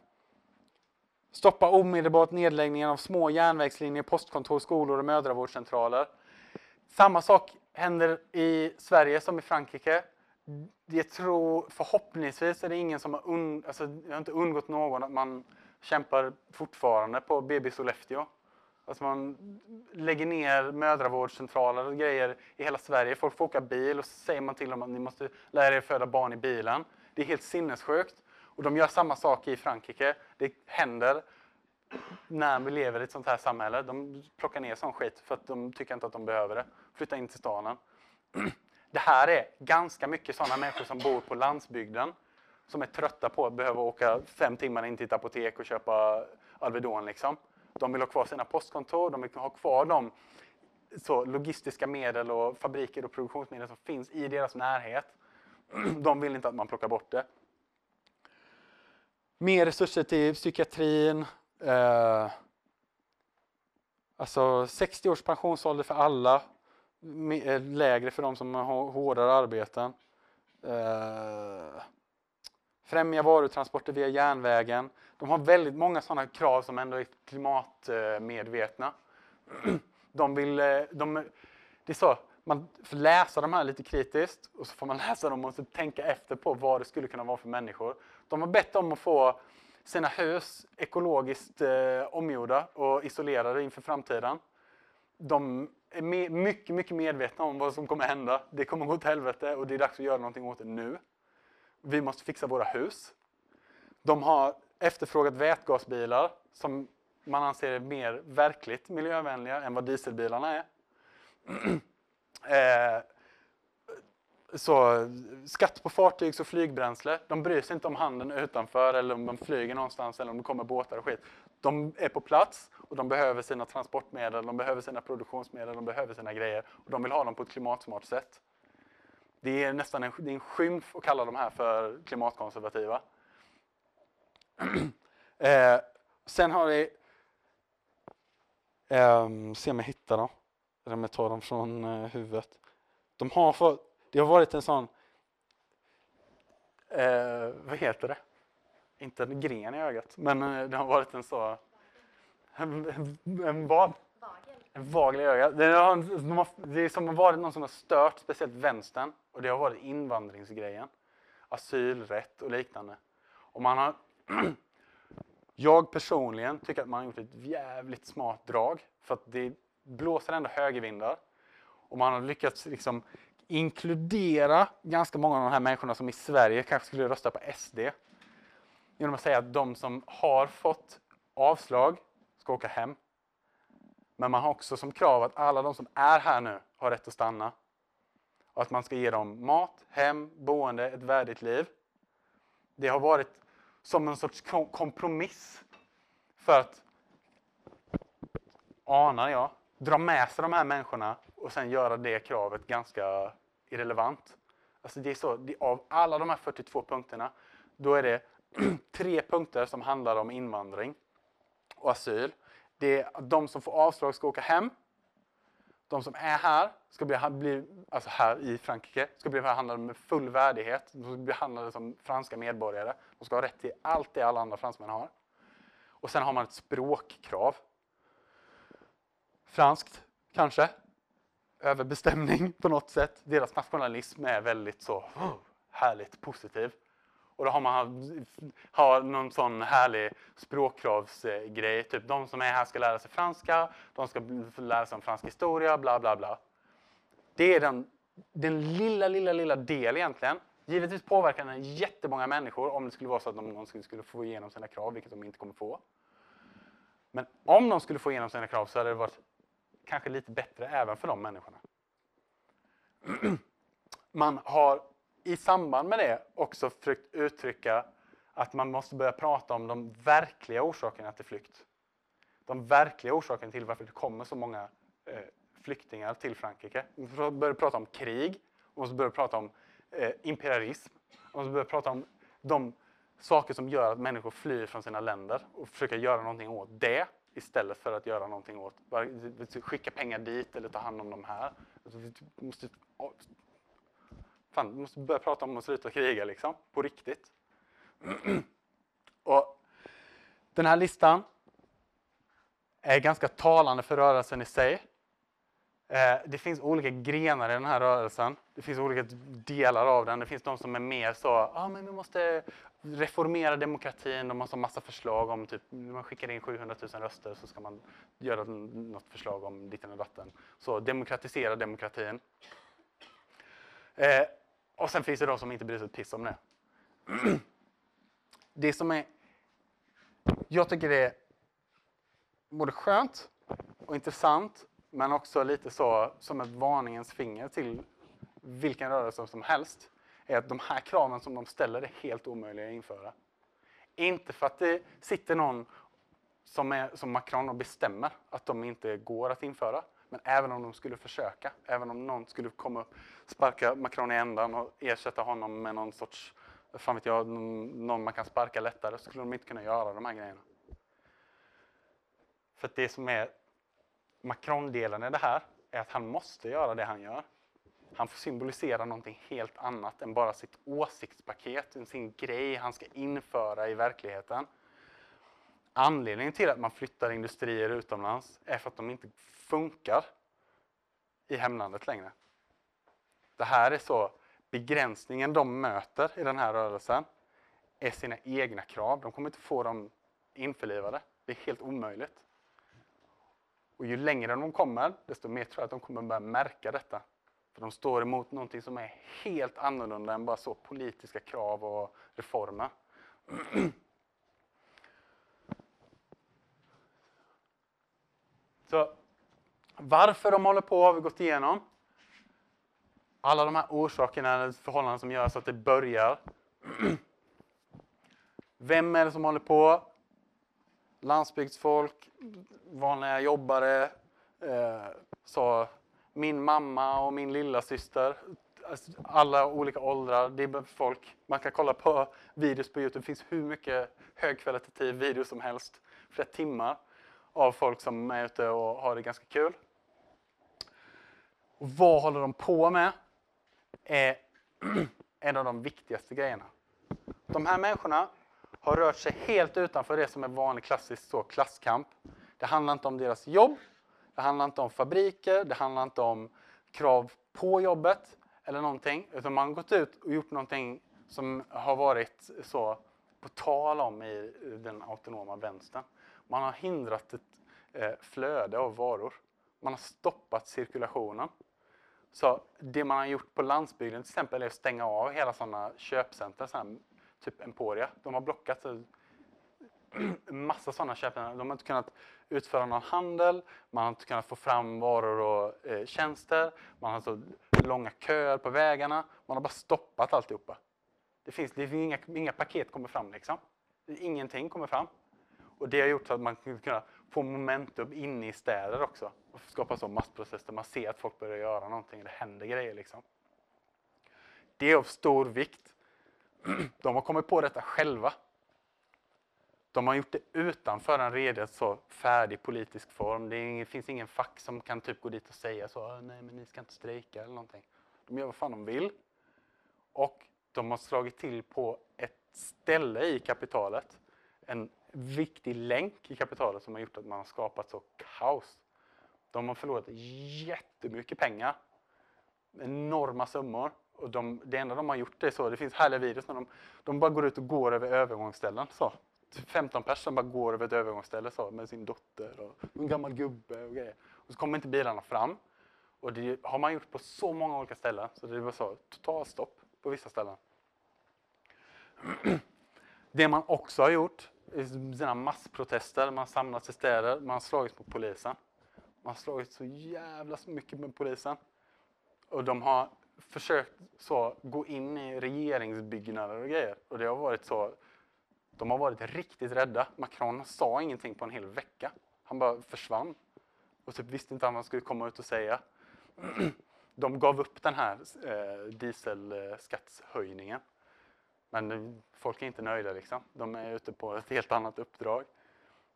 stoppa omedelbart nedläggningen av små järnvägslinjer, postkontor, skolor och mödravårdscentraler. Samma sak händer i Sverige som i Frankrike jag tror förhoppningsvis är det ingen som har, und, alltså, det har inte undgått någon att man kämpar fortfarande på BB Sollefteå. Alltså man lägger ner mödravårdscentraler och grejer i hela Sverige. Folk får åka bil och så säger man till dem att ni måste lära er föda barn i bilen. Det är helt sinnessjukt. Och de gör samma sak i Frankrike. Det händer när vi lever i ett sånt här samhälle. De plockar ner sån skit för att de tycker inte att de behöver det. Flytta in till staden. Det här är ganska mycket sådana människor som bor på landsbygden som är trötta på att behöva åka fem timmar in till ett apotek och köpa Alvedon. Liksom. De vill ha kvar sina postkontor, de vill ha kvar de så, logistiska medel och fabriker och produktionsmedel som finns i deras närhet. De vill inte att man plockar bort det. Mer resurser till psykiatrin. Eh, alltså 60 års pensionsålder för alla. Eh, lägre för de som har hårdare arbeten. Eh, främja varutransporter via järnvägen. De har väldigt många sådana krav som ändå är klimatmedvetna. De vill, eh, de, det är så, man får läsa de här lite kritiskt och så får man läsa dem och så tänka efter på vad det skulle kunna vara för människor. De har bett om att få sina hus ekologiskt eh, omgjorda och isolerade inför framtiden. De är mycket, mycket medvetna om vad som kommer hända. Det kommer gå åt helvete och det är dags att göra någonting åt det nu. Vi måste fixa våra hus. De har efterfrågat vätgasbilar som man anser är mer verkligt miljövänliga än vad dieselbilarna är. eh, så skatt på fartygs och flygbränsle. De bryr sig inte om handeln utanför eller om de flyger någonstans eller om det kommer båtar och skit. De är på plats och de behöver sina transportmedel, de behöver sina produktionsmedel, de behöver sina grejer och de vill ha dem på ett klimatsmart sätt. Det är nästan en, det är en skymf att kalla de här för klimatkonservativa. eh, sen har vi Eh, se om jag hittar dem. Eller om jag tar dem från eh, huvudet. De har fått, det har varit en sån, Eh, vad heter det? Inte en gren i ögat, men eh, det har varit en så, en, en, en vad? En vagel i ögat. Det, har, de har, det är som har varit någon som har stört speciellt vänstern och det har varit invandringsgrejen. Asylrätt och liknande. Och man har Jag personligen tycker att man har gjort ett jävligt smart drag för att det blåser ändå högervindar och man har lyckats liksom inkludera ganska många av de här människorna som i Sverige kanske skulle rösta på SD genom att säga att de som har fått avslag ska åka hem. Men man har också som krav att alla de som är här nu har rätt att stanna. Och att man ska ge dem mat, hem, boende, ett värdigt liv. Det har varit som en sorts kompromiss för att, anar jag, dra med sig de här människorna och sen göra det kravet ganska irrelevant. Alltså det är så, det, av alla de här 42 punkterna, då är det tre punkter som handlar om invandring och asyl. Det är de som får avslag ska åka hem. De som är här, ska bli, bli, alltså här i Frankrike, ska bli behandlade med full värdighet. De ska bli behandlade som franska medborgare. De ska ha rätt till allt det alla andra fransmän har. Och sen har man ett språkkrav. Franskt, kanske. Överbestämning på något sätt. Deras nationalism är väldigt så oh, härligt positiv. Och då har man har någon sån härlig språkkravsgrej. Typ de som är här ska lära sig franska, de ska lära sig om fransk historia, bla bla bla. Det är den, den lilla, lilla, lilla del egentligen. Givetvis påverkar den jättemånga människor om det skulle vara så att de någonsin skulle få igenom sina krav, vilket de inte kommer få. Men om de skulle få igenom sina krav så hade det varit kanske lite bättre även för de människorna. Man har i samband med det också försökt uttrycka att man måste börja prata om de verkliga orsakerna till flykt. De verkliga orsakerna till varför det kommer så många eh, flyktingar till Frankrike. Man måste börja prata om krig, man måste börja prata om eh, imperialism, man måste börja prata om de saker som gör att människor flyr från sina länder och försöka göra någonting åt det istället för att göra någonting åt, skicka pengar dit eller ta hand om de här. Alltså, vi måste Fan, vi måste börja prata om att sluta kriga liksom, på riktigt. Och den här listan är ganska talande för rörelsen i sig. Eh, det finns olika grenar i den här rörelsen. Det finns olika delar av den. Det finns de som är mer så, ja ah, men vi måste reformera demokratin, de har massa förslag om typ, man skickar in 700 000 röster så ska man göra något förslag om ditten och datten. Så demokratisera demokratin. Eh, och sen finns det de som inte bryr sig ett piss om det. Det som är... Jag tycker det är både skönt och intressant men också lite så som ett varningens finger till vilken rörelse som helst är att de här kraven som de ställer är helt omöjliga att införa. Inte för att det sitter någon som, är, som Macron och bestämmer att de inte går att införa. Men även om de skulle försöka, även om någon skulle komma upp, sparka Macron i ändan och ersätta honom med någon sorts, fan vet jag, någon man kan sparka lättare, så skulle de inte kunna göra de här grejerna. För det som är Macron-delen i det här är att han måste göra det han gör. Han får symbolisera någonting helt annat än bara sitt åsiktspaket, sin grej han ska införa i verkligheten. Anledningen till att man flyttar industrier utomlands är för att de inte funkar i hemlandet längre. Det här är så, begränsningen de möter i den här rörelsen är sina egna krav. De kommer inte få dem införlivade. Det är helt omöjligt. Och ju längre de kommer, desto mer tror jag att de kommer börja märka detta. För de står emot någonting som är helt annorlunda än bara så politiska krav och reformer. Så varför de håller på har vi gått igenom. Alla de här orsakerna, förhållanden som gör så att det börjar. Vem är det som håller på? Landsbygdsfolk, vanliga jobbare, eh, så min mamma och min lilla syster, alltså, alla olika åldrar, det är folk. Man kan kolla på videos på Youtube, det finns hur mycket högkvalitativ video som helst, flera timmar av folk som är ute och har det ganska kul. Och vad håller de på med? är en av de viktigaste grejerna. De här människorna har rört sig helt utanför det som är vanlig klassisk så, klasskamp. Det handlar inte om deras jobb, det handlar inte om fabriker, det handlar inte om krav på jobbet eller någonting. Utan man har gått ut och gjort någonting som har varit så på tal om i den autonoma vänstern. Man har hindrat ett eh, flöde av varor. Man har stoppat cirkulationen. Så det man har gjort på landsbygden till exempel är att stänga av hela sådana köpcenter, sådana, typ Emporia. De har blockat en massa sådana köpcenter. De har inte kunnat utföra någon handel, man har inte kunnat få fram varor och eh, tjänster, man har så långa köer på vägarna. Man har bara stoppat alltihopa. Det finns, det finns inga, inga paket kommer fram liksom. Ingenting kommer fram. Och det har gjort så att man kan få momentum inne i städer också. Och skapa så massprocess där man ser att folk börjar göra någonting, det händer grejer liksom. Det är av stor vikt. De har kommit på detta själva. De har gjort det utanför en redan så färdig politisk form. Det finns ingen fack som kan typ gå dit och säga så, ah, nej men ni ska inte strejka eller någonting. De gör vad fan de vill. Och de har slagit till på ett ställe i kapitalet, en viktig länk i kapitalet som har gjort att man har skapat så kaos. De har förlorat jättemycket pengar. Enorma summor. Och de, det enda de har gjort är så, det finns härliga videos när de, de bara går ut och går över övergångsställen. Så. 15 personer bara går över ett övergångsställe så, med sin dotter och en gammal gubbe och grejer. Och så kommer inte bilarna fram. Och det har man gjort på så många olika ställen så det var så totalstopp på vissa ställen. Det man också har gjort i sina massprotester, man samlas samlats i städer, man har slagits på polisen. Man har slagits så jävla mycket med polisen. Och de har försökt så gå in i regeringsbyggnader och grejer. Och det har varit så, de har varit riktigt rädda. Macron sa ingenting på en hel vecka. Han bara försvann. Och typ visste inte vad han skulle komma ut och säga. De gav upp den här eh, dieselskattshöjningen. Men eh, folk är inte nöjda liksom. De är ute på ett helt annat uppdrag.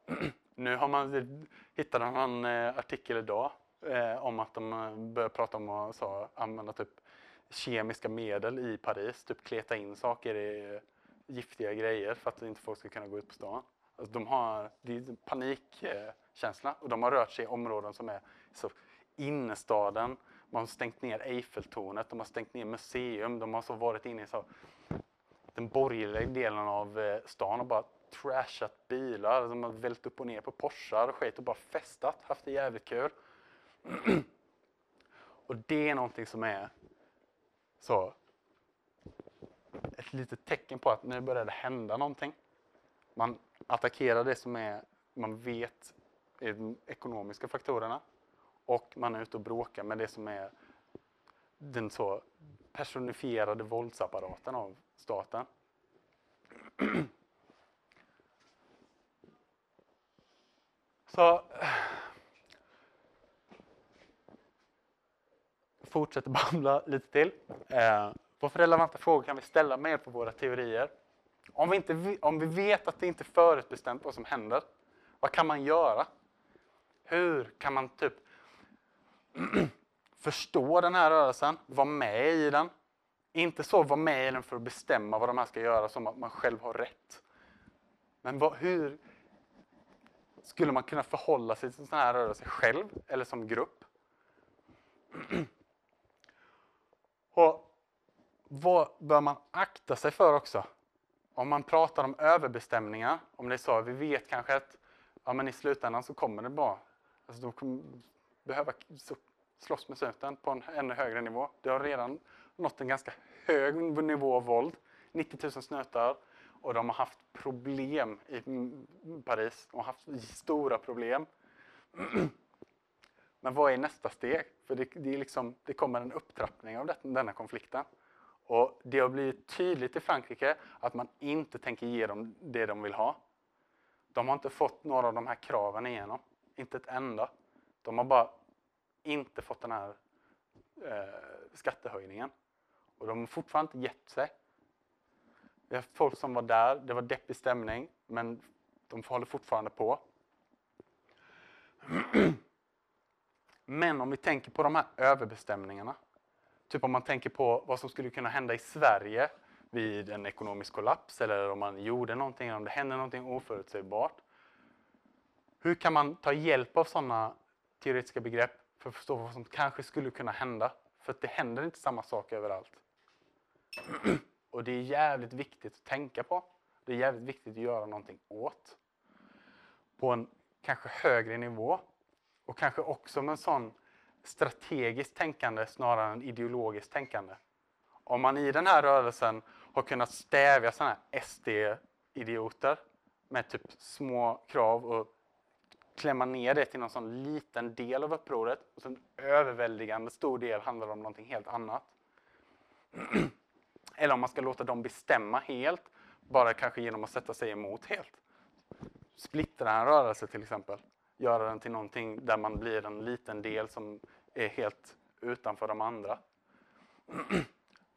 nu har man hittat en eh, artikel idag eh, om att de eh, börjar prata om att så, använda typ kemiska medel i Paris. Typ kleta in saker i giftiga grejer för att inte folk ska kunna gå ut på stan. Alltså de har det är panikkänsla och de har rört sig i områden som är så innerstaden. Man har stängt ner Eiffeltornet, de har stängt ner museum, de har så varit inne i så den borgerliga delen av eh, stan och bara trashat bilar. De har vält upp och ner på Porschar och skit och bara festat, haft det jävligt kul. och det är någonting som är så ett litet tecken på att nu börjar det hända någonting. Man attackerar det som är, man vet är de ekonomiska faktorerna och man är ute och bråkar med det som är den så personifierade våldsapparaten av staten. Så fortsätter babbla lite till. Eh, vad för relevanta frågor kan vi ställa med på våra teorier? Om vi, inte, om vi vet att det inte är förutbestämt vad som händer, vad kan man göra? Hur kan man typ förstå den här rörelsen, vara med i den? Inte så vara med i den för att bestämma vad de här ska göra som att man själv har rätt. Men vad, hur skulle man kunna förhålla sig till en sån här rörelse själv eller som grupp? Och vad bör man akta sig för också? Om man pratar om överbestämningar, om det är så, vi vet kanske att ja, men i slutändan så kommer det bara, alltså de kommer behöva slåss med snuten på en ännu högre nivå. Det har redan nått en ganska hög nivå av våld. 90 000 snötar och de har haft problem i Paris. De har haft stora problem. Men vad är nästa steg? För det, det, är liksom, det kommer en upptrappning av det, denna konflikten. Och det har blivit tydligt i Frankrike att man inte tänker ge dem det de vill ha. De har inte fått några av de här kraven igenom. Inte ett enda. De har bara inte fått den här eh, skattehöjningen. Och de har fortfarande inte gett sig. Vi har haft folk som var där, det var deppig stämning, men de håller fortfarande på. Men om vi tänker på de här överbestämningarna, typ om man tänker på vad som skulle kunna hända i Sverige vid en ekonomisk kollaps eller om man gjorde någonting, eller om det hände någonting oförutsägbart. Hur kan man ta hjälp av sådana teoretiska begrepp för att förstå vad som kanske skulle kunna hända? För att det händer inte samma sak överallt. Och det är jävligt viktigt att tänka på. Det är jävligt viktigt att göra någonting åt. På en kanske högre nivå. Och kanske också med en sån strategiskt tänkande snarare än ideologiskt tänkande. Om man i den här rörelsen har kunnat stävja sådana här SD-idioter med typ små krav och klämma ner det till någon sån liten del av upproret och sen överväldigande stor del handlar om någonting helt annat. Eller om man ska låta dem bestämma helt, bara kanske genom att sätta sig emot helt. Splittra en rörelse till exempel. Göra den till någonting där man blir en liten del som är helt utanför de andra.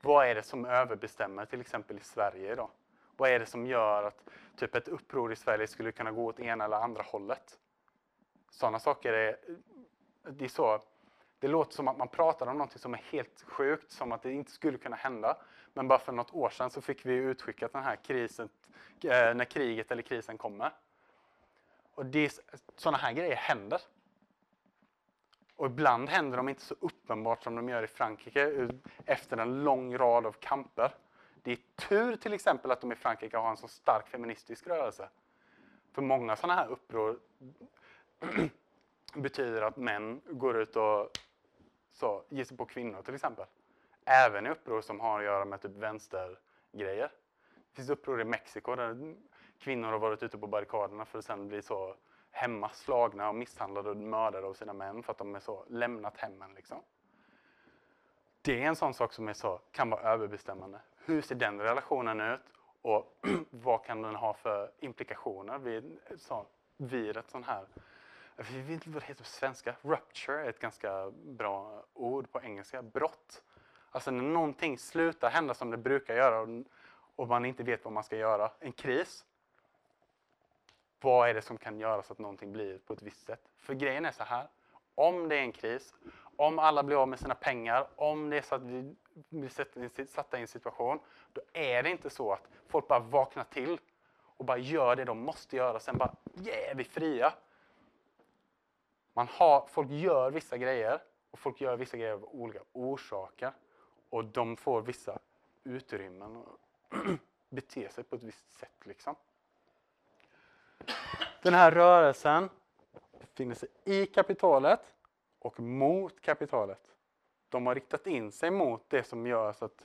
Vad är det som överbestämmer till exempel i Sverige idag? Vad är det som gör att typ ett uppror i Sverige skulle kunna gå åt ena eller andra hållet? Sådana saker är, det är så, det låter som att man pratar om någonting som är helt sjukt, som att det inte skulle kunna hända. Men bara för något år sedan så fick vi utskickat den här krisen, eh, när kriget eller krisen kommer. Och det, sådana här grejer händer. Och ibland händer de inte så uppenbart som de gör i Frankrike eh, efter en lång rad av kamper. Det är tur till exempel att de i Frankrike har en så stark feministisk rörelse. För många sådana här uppror betyder att män går ut och så, ger sig på kvinnor till exempel. Även i uppror som har att göra med typ vänstergrejer. Det finns uppror i Mexiko där kvinnor har varit ute på barrikaderna för att sen bli så hemma slagna och misshandlade och mördade av sina män för att de är så lämnat hemmen. Liksom. Det är en sån sak som är så, kan vara överbestämmande. Hur ser den relationen ut och vad kan den ha för implikationer vid, så, vid ett sånt här jag vet inte vad det heter på svenska. Rupture är ett ganska bra ord på engelska. Brott. Alltså när någonting slutar hända som det brukar göra och man inte vet vad man ska göra. En kris. Vad är det som kan göra så att någonting blir på ett visst sätt? För grejen är så här. Om det är en kris, om alla blir av med sina pengar, om det är så att vi blir satta i en situation, då är det inte så att folk bara vaknar till och bara gör det de måste göra. Sen bara, yeah, vi är fria. Man har, folk gör vissa grejer och folk gör vissa grejer av olika orsaker. Och de får vissa utrymmen och bete sig på ett visst sätt. Liksom. Den här rörelsen befinner sig i kapitalet och mot kapitalet. De har riktat in sig mot det som gör så att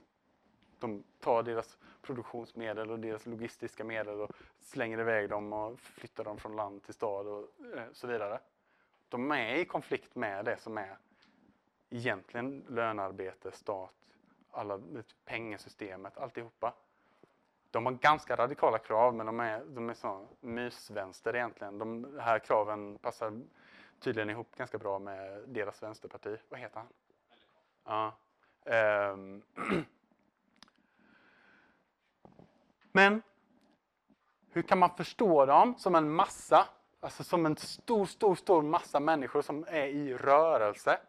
De tar deras produktionsmedel och deras logistiska medel och slänger iväg dem och flyttar dem från land till stad och eh, så vidare. De är i konflikt med det som är egentligen lönearbete, stat, alla, pengasystemet, alltihopa. De har ganska radikala krav men de är, de är så mysvänster egentligen. De här kraven passar tydligen ihop ganska bra med deras vänsterparti. Vad heter han? Ja. Um. Men hur kan man förstå dem som en massa, alltså som en stor, stor, stor massa människor som är i rörelse?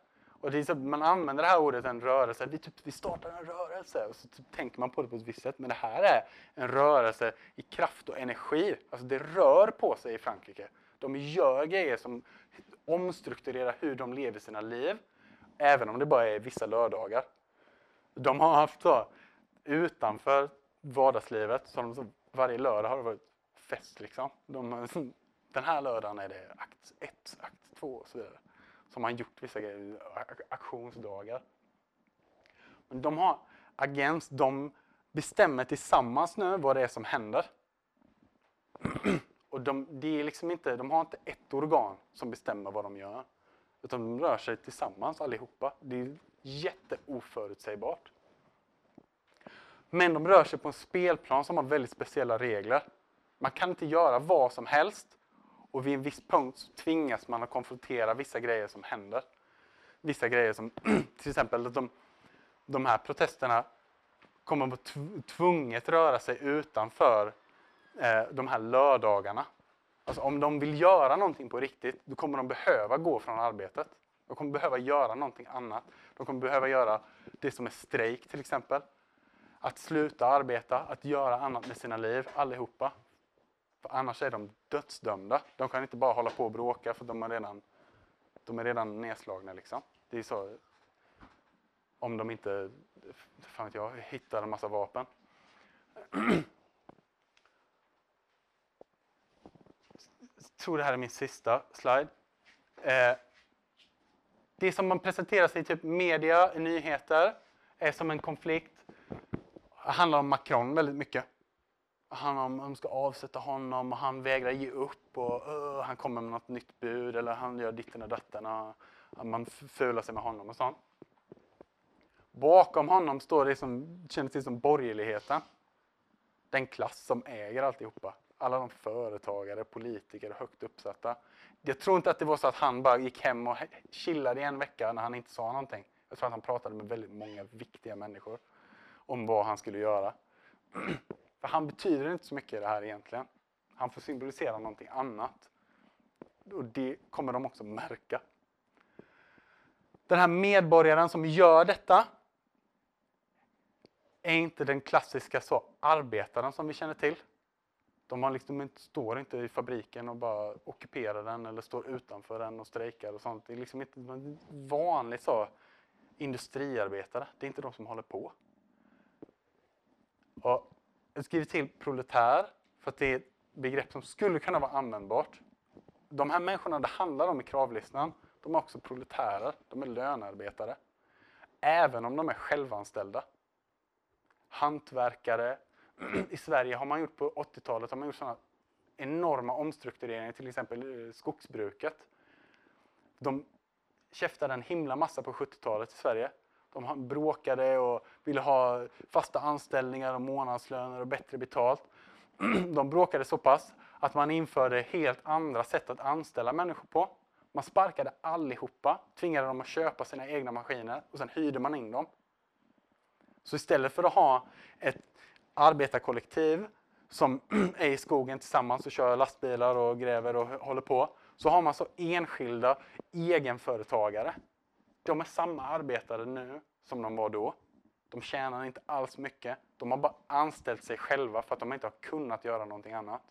Och det är så, man använder det här ordet, en rörelse, det är typ, vi startar en rörelse. Och så typ tänker man på det på ett visst sätt. Men det här är en rörelse i kraft och energi. Alltså det rör på sig i Frankrike. De gör grejer som omstrukturerar hur de lever sina liv. Även om det bara är vissa lördagar. De har haft så, utanför vardagslivet, så de, varje lördag har det varit fest liksom. De, den här lördagen är det akt 1, akt 2 och så vidare. Som har gjort vissa grejer, aktionsdagar. Men de har agens, de bestämmer tillsammans nu vad det är som händer. Och de, det är liksom inte, de har inte ett organ som bestämmer vad de gör. Utan de rör sig tillsammans allihopa. Det är jätteoförutsägbart. Men de rör sig på en spelplan som har väldigt speciella regler. Man kan inte göra vad som helst och vid en viss punkt så tvingas man att konfrontera vissa grejer som händer. Vissa grejer som till exempel att de, de här protesterna kommer att tvunget röra sig utanför eh, de här lördagarna. Alltså om de vill göra någonting på riktigt, då kommer de behöva gå från arbetet. De kommer behöva göra någonting annat. De kommer behöva göra det som är strejk till exempel. Att sluta arbeta, att göra annat med sina liv, allihopa. För annars är de dödsdömda. De kan inte bara hålla på och bråka för de är redan, de är redan nedslagna. Liksom. Det är så om de inte fan vet jag, hittar en massa vapen. Jag tror det här är min sista slide. Eh, det som man presenterar sig i typ media, i nyheter, är som en konflikt. Det handlar om Macron väldigt mycket. Han om de ska avsätta honom och han vägrar ge upp och uh, han kommer med något nytt bud eller han gör ditten och datten och man fular sig med honom och sånt. Bakom honom står det som känns till som borgerligheten. Den klass som äger alltihopa. Alla de företagare, politiker och högt uppsatta. Jag tror inte att det var så att han bara gick hem och chillade i en vecka när han inte sa någonting. Jag tror att han pratade med väldigt många viktiga människor om vad han skulle göra. För han betyder inte så mycket i det här egentligen. Han får symbolisera någonting annat. Och det kommer de också märka. Den här medborgaren som gör detta är inte den klassiska så, arbetaren som vi känner till. De har liksom inte, står inte i fabriken och bara ockuperar den eller står utanför den och strejkar och sånt. Det är liksom inte en vanlig så, industriarbetare. Det är inte de som håller på. Och jag skriver till proletär för att det är ett begrepp som skulle kunna vara användbart. De här människorna det handlar om i kravlistan, de är också proletärer, de är lönearbetare. Även om de är självanställda. Hantverkare. I Sverige har man gjort på 80-talet har man gjort sådana enorma omstruktureringar, till exempel eh, skogsbruket. De käftade en himla massa på 70-talet i Sverige. De bråkade och ville ha fasta anställningar och månadslöner och bättre betalt. De bråkade så pass att man införde helt andra sätt att anställa människor på. Man sparkade allihopa, tvingade dem att köpa sina egna maskiner och sen hyrde man in dem. Så istället för att ha ett arbetarkollektiv som är i skogen tillsammans och kör lastbilar och gräver och håller på, så har man så enskilda egenföretagare de är samma arbetare nu som de var då. De tjänar inte alls mycket. De har bara anställt sig själva för att de inte har kunnat göra någonting annat.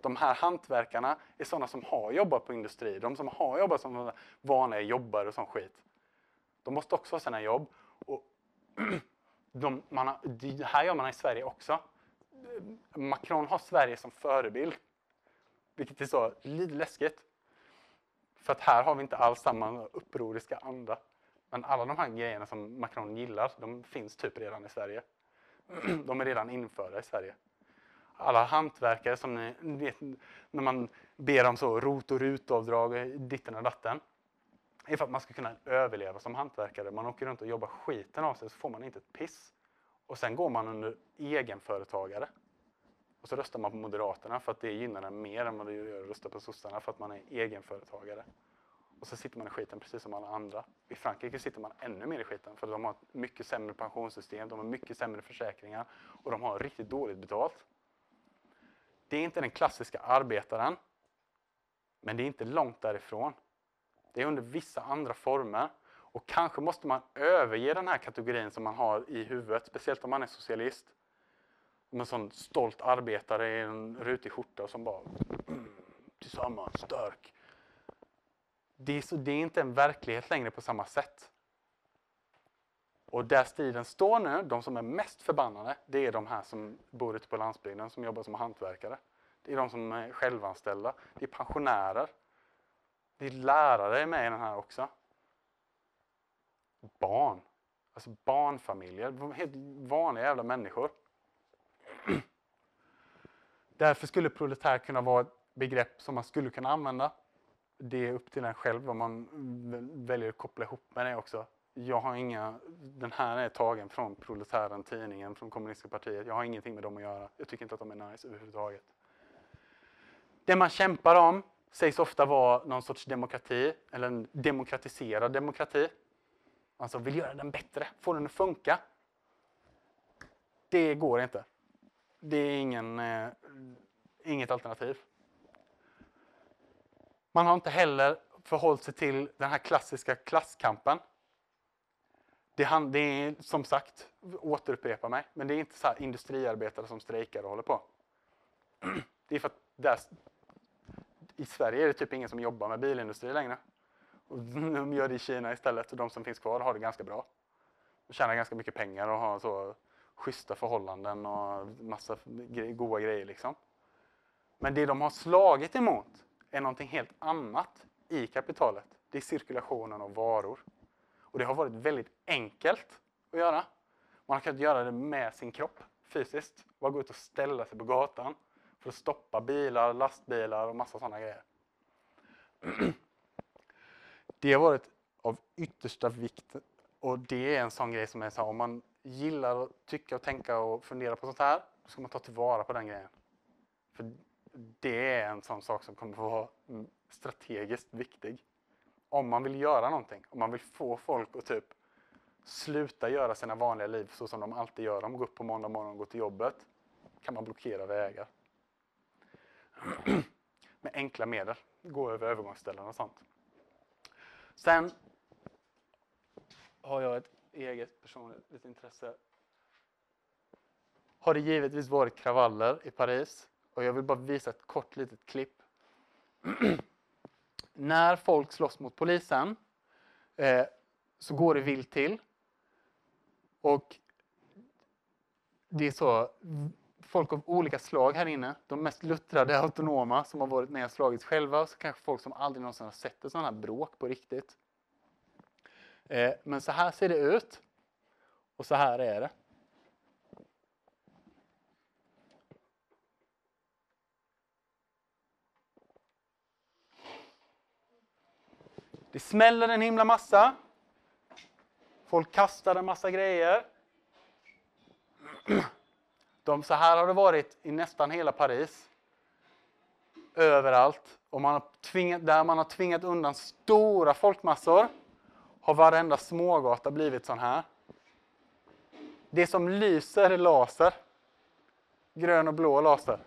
De här hantverkarna är sådana som har jobbat på industri. De som har jobbat som vanliga jobbare och sån skit. De måste också ha sina jobb. Och de, man har, det här gör man i Sverige också. Macron har Sverige som förebild. Vilket är så lite läskigt. För att här har vi inte alls samma upproriska anda. Men alla de här grejerna som Macron gillar, de finns typ redan i Sverige. De är redan införda i Sverige. Alla hantverkare som ni vet, när man ber om så rot och rutavdrag, ditten och datten. är för att man ska kunna överleva som hantverkare. Man åker runt och jobbar skiten av sig så får man inte ett piss. Och sen går man under egenföretagare. Och så röstar man på Moderaterna för att det gynnar en mer än vad det gör att rösta på sossarna för att man är egenföretagare. Och så sitter man i skiten precis som alla andra. I Frankrike sitter man ännu mer i skiten för de har ett mycket sämre pensionssystem, de har mycket sämre försäkringar och de har riktigt dåligt betalt. Det är inte den klassiska arbetaren, men det är inte långt därifrån. Det är under vissa andra former. Och kanske måste man överge den här kategorin som man har i huvudet, speciellt om man är socialist. En sån stolt arbetare i en rutig skjorta som bara tillsammans, stark. Det är, så, det är inte en verklighet längre på samma sätt. Och där striden står nu, de som är mest förbannade, det är de här som bor ute på landsbygden, som jobbar som hantverkare. Det är de som är självanställda, det är pensionärer. Det är lärare med i den här också. Barn. Alltså barnfamiljer, helt vanliga jävla människor. Därför skulle proletär kunna vara ett begrepp som man skulle kunna använda. Det är upp till en själv vad man väljer att koppla ihop med det också. Jag har inga, den här är tagen från Proletären, tidningen från Kommunistiska partiet. Jag har ingenting med dem att göra. Jag tycker inte att de är nice överhuvudtaget. Det man kämpar om sägs ofta vara någon sorts demokrati, eller en demokratiserad demokrati. Alltså vill göra den bättre, få den att funka. Det går inte. Det är ingen, eh, inget alternativ. Man har inte heller förhållit sig till den här klassiska klasskampen. Det, det är som sagt, återupprepa mig, men det är inte så industriarbetare som strejkar och håller på. Det är för att där, i Sverige är det typ ingen som jobbar med bilindustri längre. Och de gör det i Kina istället och de som finns kvar har det ganska bra. De tjänar ganska mycket pengar och har så schyssta förhållanden och massa goda grejer liksom. Men det de har slagit emot är någonting helt annat i kapitalet. Det är cirkulationen av varor. Och det har varit väldigt enkelt att göra. Man har kunnat göra det med sin kropp fysiskt. Bara gå ut och ställa sig på gatan för att stoppa bilar, lastbilar och massa sådana grejer. Det har varit av yttersta vikt och det är en sån grej som är så om man gillar att tycka och tänka och fundera på sånt här, då ska man ta tillvara på den grejen. För det är en sån sak som kommer att vara strategiskt viktig. Om man vill göra någonting, om man vill få folk att typ sluta göra sina vanliga liv så som de alltid gör. De går upp på måndag morgon och går till jobbet. kan man blockera vägar. Med enkla medel. Gå över övergångsställen och sånt. Sen har jag ett eget personligt intresse. Har det givetvis varit kravaller i Paris och jag vill bara visa ett kort litet klipp. När folk slåss mot polisen eh, så går det vilt till. Och det är så, folk av olika slag här inne, de mest luttrade autonoma som har varit med och slagits själva, så kanske folk som aldrig någonsin har sett ett sådant här bråk på riktigt. Eh, men så här ser det ut. Och så här är det. Det smäller en himla massa. Folk kastar en massa grejer. De, så här har det varit i nästan hela Paris. Överallt. Och man har tvingat, där man har tvingat undan stora folkmassor har varenda smågata blivit sån här. Det som lyser är laser. Grön och blå laser.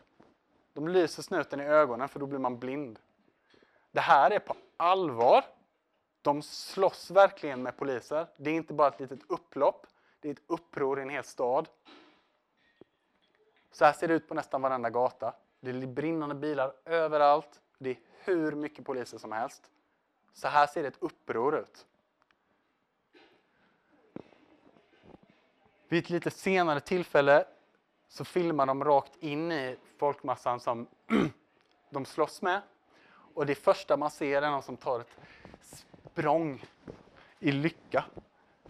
De lyser snuten i ögonen för då blir man blind. Det här är på allvar. De slåss verkligen med poliser. Det är inte bara ett litet upplopp. Det är ett uppror i en hel stad. Så här ser det ut på nästan varenda gata. Det är brinnande bilar överallt. Det är hur mycket poliser som helst. Så här ser ett uppror ut. Vid ett lite senare tillfälle så filmar de rakt in i folkmassan som de slåss med. Och det första man ser är någon som tar ett språng i lycka.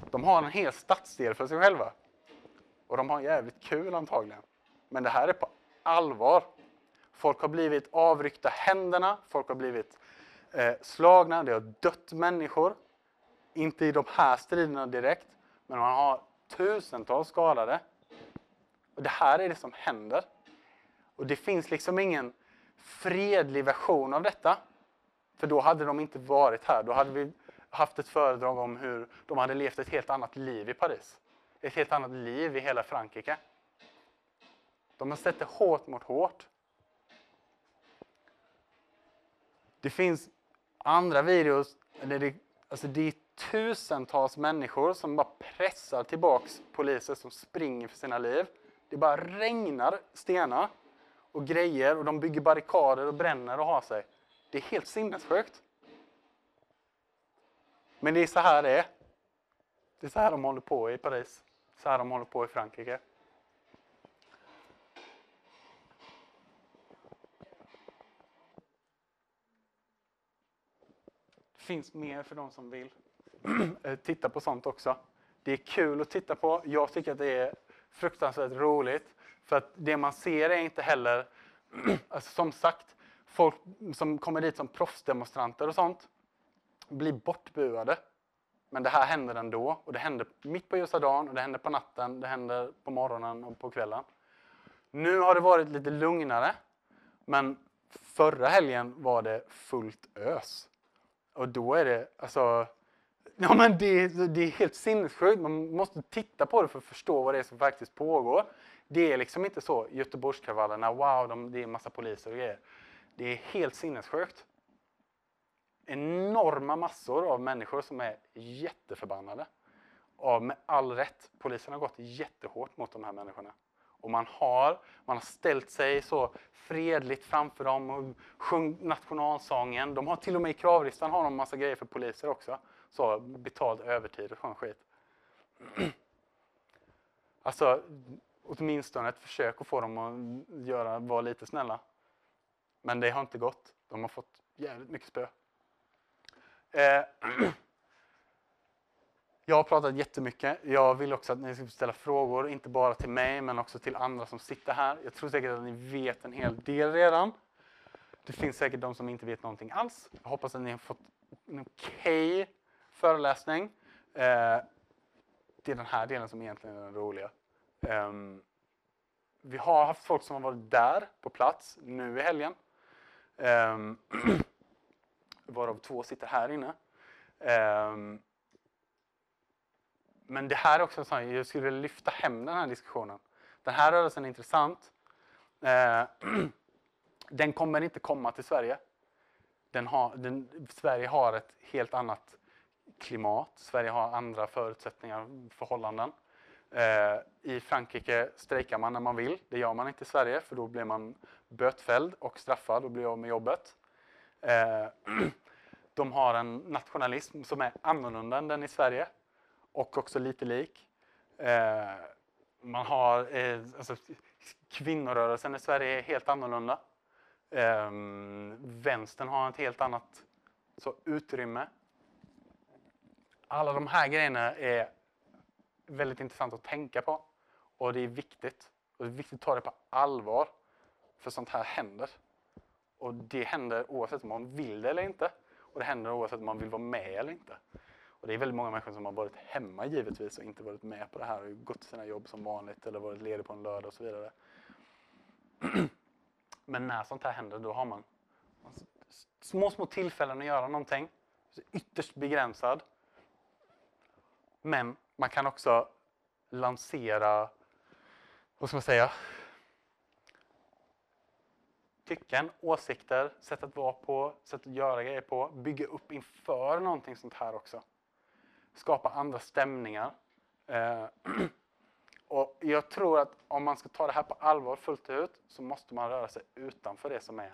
De har en hel stadsdel för sig själva. Och de har jävligt kul antagligen. Men det här är på allvar. Folk har blivit avryckta händerna, folk har blivit eh, slagna, det har dött människor. Inte i de här striderna direkt, men man har tusentals skadade. Och det här är det som händer. Och det finns liksom ingen fredlig version av detta. För då hade de inte varit här. Då hade vi haft ett föredrag om hur de hade levt ett helt annat liv i Paris. Ett helt annat liv i hela Frankrike. De har sett det hårt mot hårt. Det finns andra videos, eller det, alltså det är tusentals människor som bara pressar tillbaks poliser som springer för sina liv. Det bara regnar stenar och grejer och de bygger barrikader och bränner och har sig. Det är helt sinnessjukt. Men det är så här det är. Det är så här de håller på i Paris. Så här de håller på i Frankrike. Det finns mer för de som vill Eh, titta på sånt också. Det är kul att titta på. Jag tycker att det är fruktansvärt roligt. För att det man ser är inte heller, alltså som sagt, folk som kommer dit som proffsdemonstranter och sånt blir bortbuade. Men det här händer ändå och det händer mitt på ljusa dagen och det händer på natten, det händer på morgonen och på kvällen. Nu har det varit lite lugnare, men förra helgen var det fullt ös. Och då är det, alltså, ja men det, det är helt sinnessjukt. Man måste titta på det för att förstå vad det är som faktiskt pågår. Det är liksom inte så Göteborgskravallerna, wow, de, det är en massa poliser och grejer. Det är helt sinnessjukt. Enorma massor av människor som är jätteförbannade. Och med all rätt. Polisen har gått jättehårt mot de här människorna. Och man har, man har ställt sig så fredligt framför dem och sjungit nationalsången. De har till och med i kravlistan har de massa grejer för poliser också. Så betald övertid och sån skit. Alltså, åtminstone ett försök att få dem att göra, vara lite snälla. Men det har inte gått. De har fått jävligt mycket spö. Eh, jag har pratat jättemycket. Jag vill också att ni ska ställa frågor, inte bara till mig men också till andra som sitter här. Jag tror säkert att ni vet en hel del redan. Det finns säkert de som inte vet någonting alls. Jag hoppas att ni har fått en okej okay föreläsning. Eh, det är den här delen som egentligen är den roliga. Eh, vi har haft folk som har varit där på plats nu i helgen. Eh, varav två sitter här inne. Ehm, men det här är också en sån, jag skulle vilja lyfta hem den här diskussionen. Den här rörelsen är intressant. Ehm, den kommer inte komma till Sverige. Den har, den, Sverige har ett helt annat klimat. Sverige har andra förutsättningar och förhållanden. Eh, I Frankrike strejkar man när man vill. Det gör man inte i Sverige för då blir man bötfälld och straffad och blir av med jobbet. Eh, de har en nationalism som är annorlunda än den i Sverige och också lite lik. Eh, man har, eh, alltså, kvinnorörelsen i Sverige är helt annorlunda. Eh, vänstern har ett helt annat så, utrymme. Alla de här grejerna är väldigt intressant att tänka på. Och det är viktigt. Och det är viktigt att ta det på allvar. För sånt här händer. Och det händer oavsett om man vill det eller inte. Och det händer oavsett om man vill vara med eller inte. Och det är väldigt många människor som har varit hemma givetvis och inte varit med på det här och gått till sina jobb som vanligt eller varit ledig på en lördag och så vidare. Men när sånt här händer då har man små, små tillfällen att göra någonting. Ytterst begränsad. Men man kan också lansera, vad ska man säga, tycken, åsikter, sätt att vara på, sätt att göra grejer på, bygga upp inför någonting sånt här också. Skapa andra stämningar. Eh, och jag tror att om man ska ta det här på allvar fullt ut så måste man röra sig utanför det som är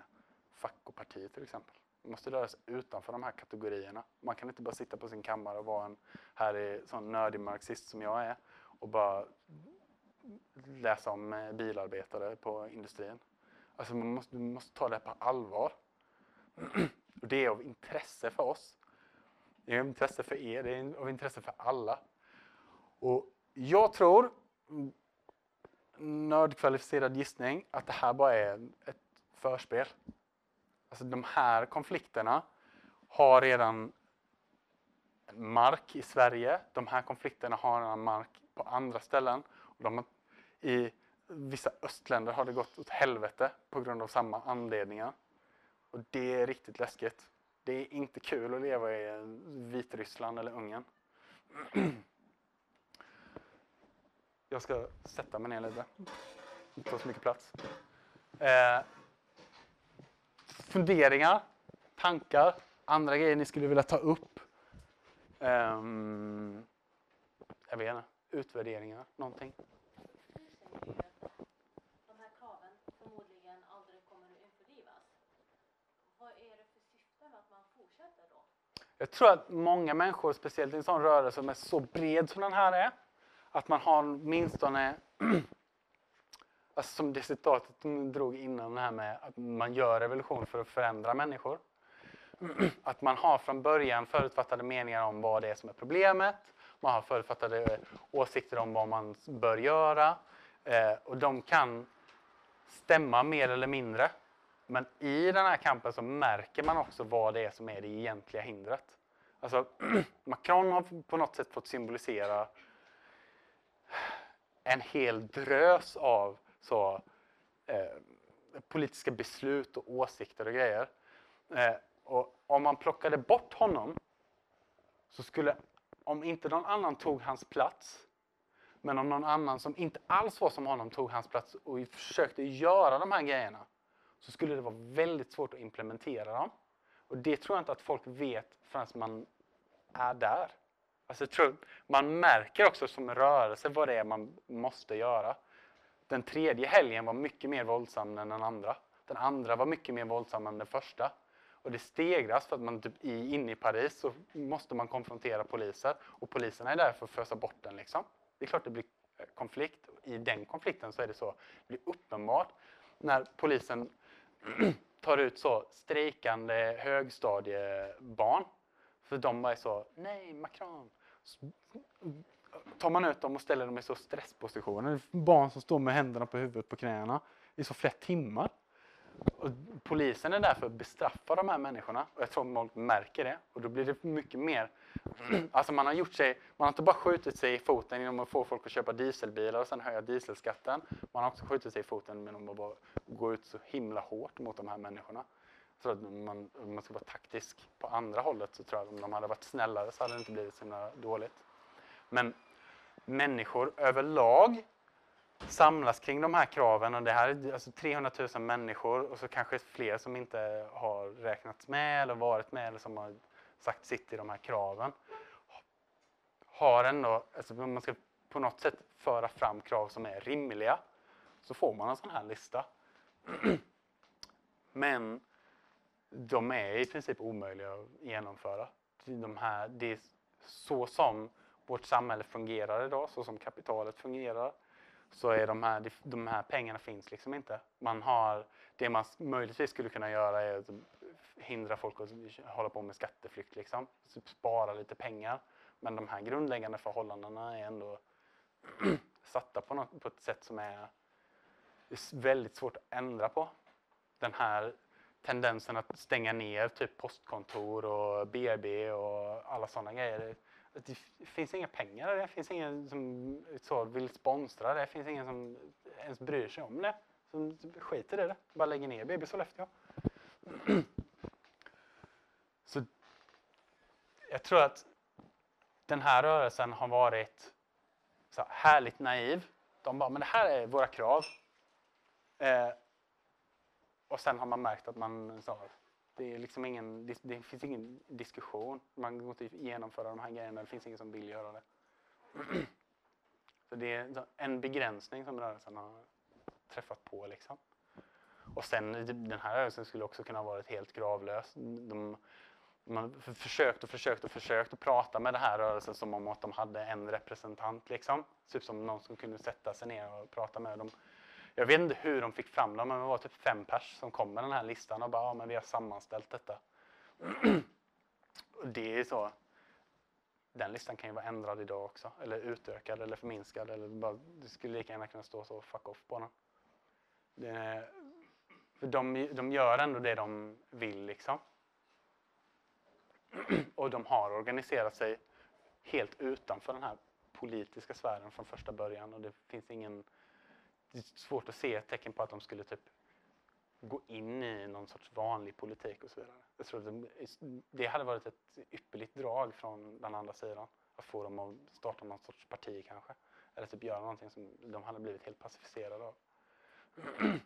fack och parti till exempel. Måste röra sig utanför de här kategorierna. Man kan inte bara sitta på sin kammare och vara en härlig sån nördig marxist som jag är och bara läsa om eh, bilarbetare på industrin. Alltså man måste, man måste ta det på allvar. Och det är av intresse för oss. Det är av intresse för er, det är av intresse för alla. Och jag tror, mm, nördkvalificerad gissning att det här bara är ett förspel. Alltså de här konflikterna har redan mark i Sverige. De här konflikterna har redan mark på andra ställen. Och de har, I vissa östländer har det gått åt helvete på grund av samma anledningar. Och det är riktigt läskigt. Det är inte kul att leva i Vitryssland eller Ungern. Jag ska sätta mig ner lite. Inte så mycket plats. Eh, funderingar, tankar, andra grejer ni skulle vilja ta upp? Um, jag vet inte, utvärderingar, någonting? Jag tror att många människor, speciellt i en sån rörelse som är så bred som den här är, att man har åtminstone Alltså som det citatet de drog innan det här med att man gör revolution för att förändra människor. Att man har från början förutfattade meningar om vad det är som är problemet. Man har förutfattade eh, åsikter om vad man bör göra. Eh, och de kan stämma mer eller mindre. Men i den här kampen så märker man också vad det är som är det egentliga hindret. Alltså, Macron har på något sätt fått symbolisera en hel drös av så, eh, politiska beslut och åsikter och grejer. Eh, och om man plockade bort honom så skulle, om inte någon annan tog hans plats, men om någon annan som inte alls var som honom tog hans plats och försökte göra de här grejerna, så skulle det vara väldigt svårt att implementera dem. Och det tror jag inte att folk vet förrän man är där. Alltså, tror, man märker också som rörelse vad det är man måste göra. Den tredje helgen var mycket mer våldsam än den andra. Den andra var mycket mer våldsam än den första. Och det stegras för att man typ i, inne i Paris så måste man konfrontera poliser och poliserna är där för att fösa bort den. Liksom. Det är klart det blir eh, konflikt. I den konflikten så är det så, det blir uppenbart när polisen tar ut så strejkande högstadiebarn. För de bara är så, nej Macron. Tar man ut dem och ställer dem i så stresspositioner. Barn som står med händerna på huvudet på knäna i så flera timmar. Och polisen är där för att bestraffa de här människorna och jag tror folk märker det och då blir det mycket mer Alltså man har gjort sig, man har inte bara skjutit sig i foten genom att få folk att köpa dieselbilar och sen höja dieselskatten. Man har också skjutit sig i foten genom att bara gå ut så himla hårt mot de här människorna. Så att man, om man ska vara taktisk på andra hållet så tror jag att om de hade varit snällare så hade det inte blivit så himla dåligt. Men människor överlag samlas kring de här kraven och det här är alltså 300 000 människor och så kanske fler som inte har räknats med eller varit med eller som har sagt sitt i de här kraven. Har ändå, alltså om man ska på något sätt föra fram krav som är rimliga så får man en sån här lista. Men de är i princip omöjliga att genomföra. De här, det är så som vårt samhälle fungerar idag, så som kapitalet fungerar, så är de här, de här pengarna finns liksom inte. Man har, det man möjligtvis skulle kunna göra är att hindra folk att hålla på med skatteflykt, liksom. spara lite pengar. Men de här grundläggande förhållandena är ändå satta på, något, på ett sätt som är väldigt svårt att ändra på. Den här tendensen att stänga ner typ postkontor och BB och alla sådana grejer det finns inga pengar det finns ingen som så vill sponsra det, det finns ingen som ens bryr sig om det. Som skiter i det, bara lägger ner BB Sollefteå. Så jag tror att den här rörelsen har varit så härligt naiv. De bara, men det här är våra krav. Eh, och sen har man märkt att man så, det, är liksom ingen, det, finns ingen diskussion. Man går inte genomföra de här grejerna. Det finns ingen som vill göra det. Så det är en begränsning som rörelsen har träffat på. Liksom. Och sen den här rörelsen skulle också kunna ha varit helt gravlös. De, man försökt och försökt och försökt att prata med den här rörelsen som om att de hade en representant. Liksom. Typ som någon som kunde sätta sig ner och prata med dem. Jag vet inte hur de fick fram dem, men det var typ fem pers som kom med den här listan och bara, ja men vi har sammanställt detta. och det är så. den listan kan ju vara ändrad idag också, eller utökad eller förminskad. Eller bara, det skulle lika gärna kunna stå så fuck off på den. Det, för de, de gör ändå det de vill liksom. Och de har organiserat sig helt utanför den här politiska sfären från första början och det finns ingen... Det är svårt att se ett tecken på att de skulle typ gå in i någon sorts vanlig politik och så vidare. Jag tror att det, det hade varit ett ypperligt drag från den andra sidan. Att få dem att starta någon sorts parti kanske. Eller typ göra någonting som de hade blivit helt pacificerade av.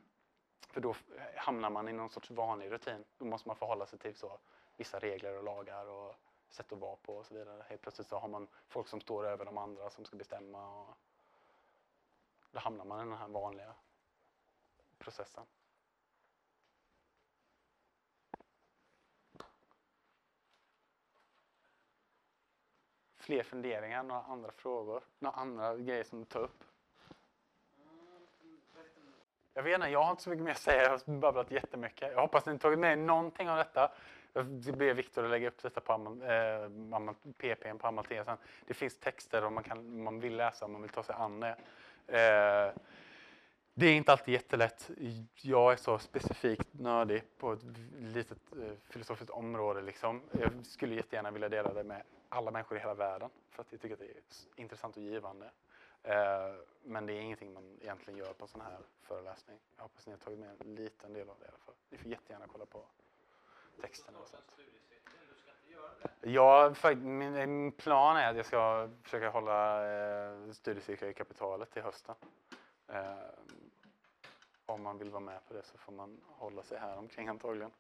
För då hamnar man i någon sorts vanlig rutin. Då måste man förhålla sig till så vissa regler och lagar och sätt att vara på och så vidare. Helt plötsligt så har man folk som står över de andra som ska bestämma. Och då hamnar man i den här vanliga processen. Fler funderingar, några andra frågor, några andra grejer som du tar upp? Jag vet inte, jag har inte så mycket mer att säga. Jag har babblat jättemycket. Jag hoppas ni tagit med någonting av detta. Det blir Viktor att lägga upp detta på eh, PPn på Amalthea sen. Det finns texter om man, kan, man vill läsa om man vill ta sig an det. Eh, det är inte alltid jättelätt. Jag är så specifikt nördig på ett litet eh, filosofiskt område. Liksom. Jag skulle jättegärna vilja dela det med alla människor i hela världen för att jag tycker att det är intressant och givande. Eh, men det är ingenting man egentligen gör på en sån här föreläsning. Jag hoppas ni har tagit med en liten del av det i alla fall. Ni får jättegärna kolla på texten. och sånt. Ja, min, min plan är att jag ska försöka hålla eh, studiecirklar i kapitalet till hösten. Eh, om man vill vara med på det så får man hålla sig här omkring antagligen.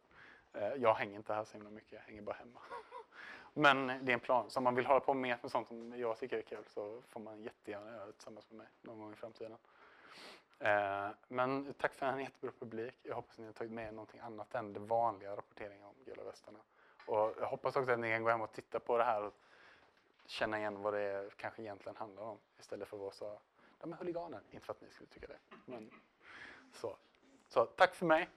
Eh, jag hänger inte här så himla mycket, jag hänger bara hemma. Men det är en plan. Så om man vill hålla på mer med sånt som jag tycker är kul så får man jättegärna göra det tillsammans med mig någon gång i framtiden. Eh, men tack för en jättebra publik. Jag hoppas att ni har tagit med någonting annat än det vanliga rapporteringen om Gula västarna. Och jag hoppas också att ni kan gå hem och titta på det här och känna igen vad det kanske egentligen handlar om istället för att vara så, de är huliganer. Inte för att ni skulle tycka det. Men så. så tack för mig.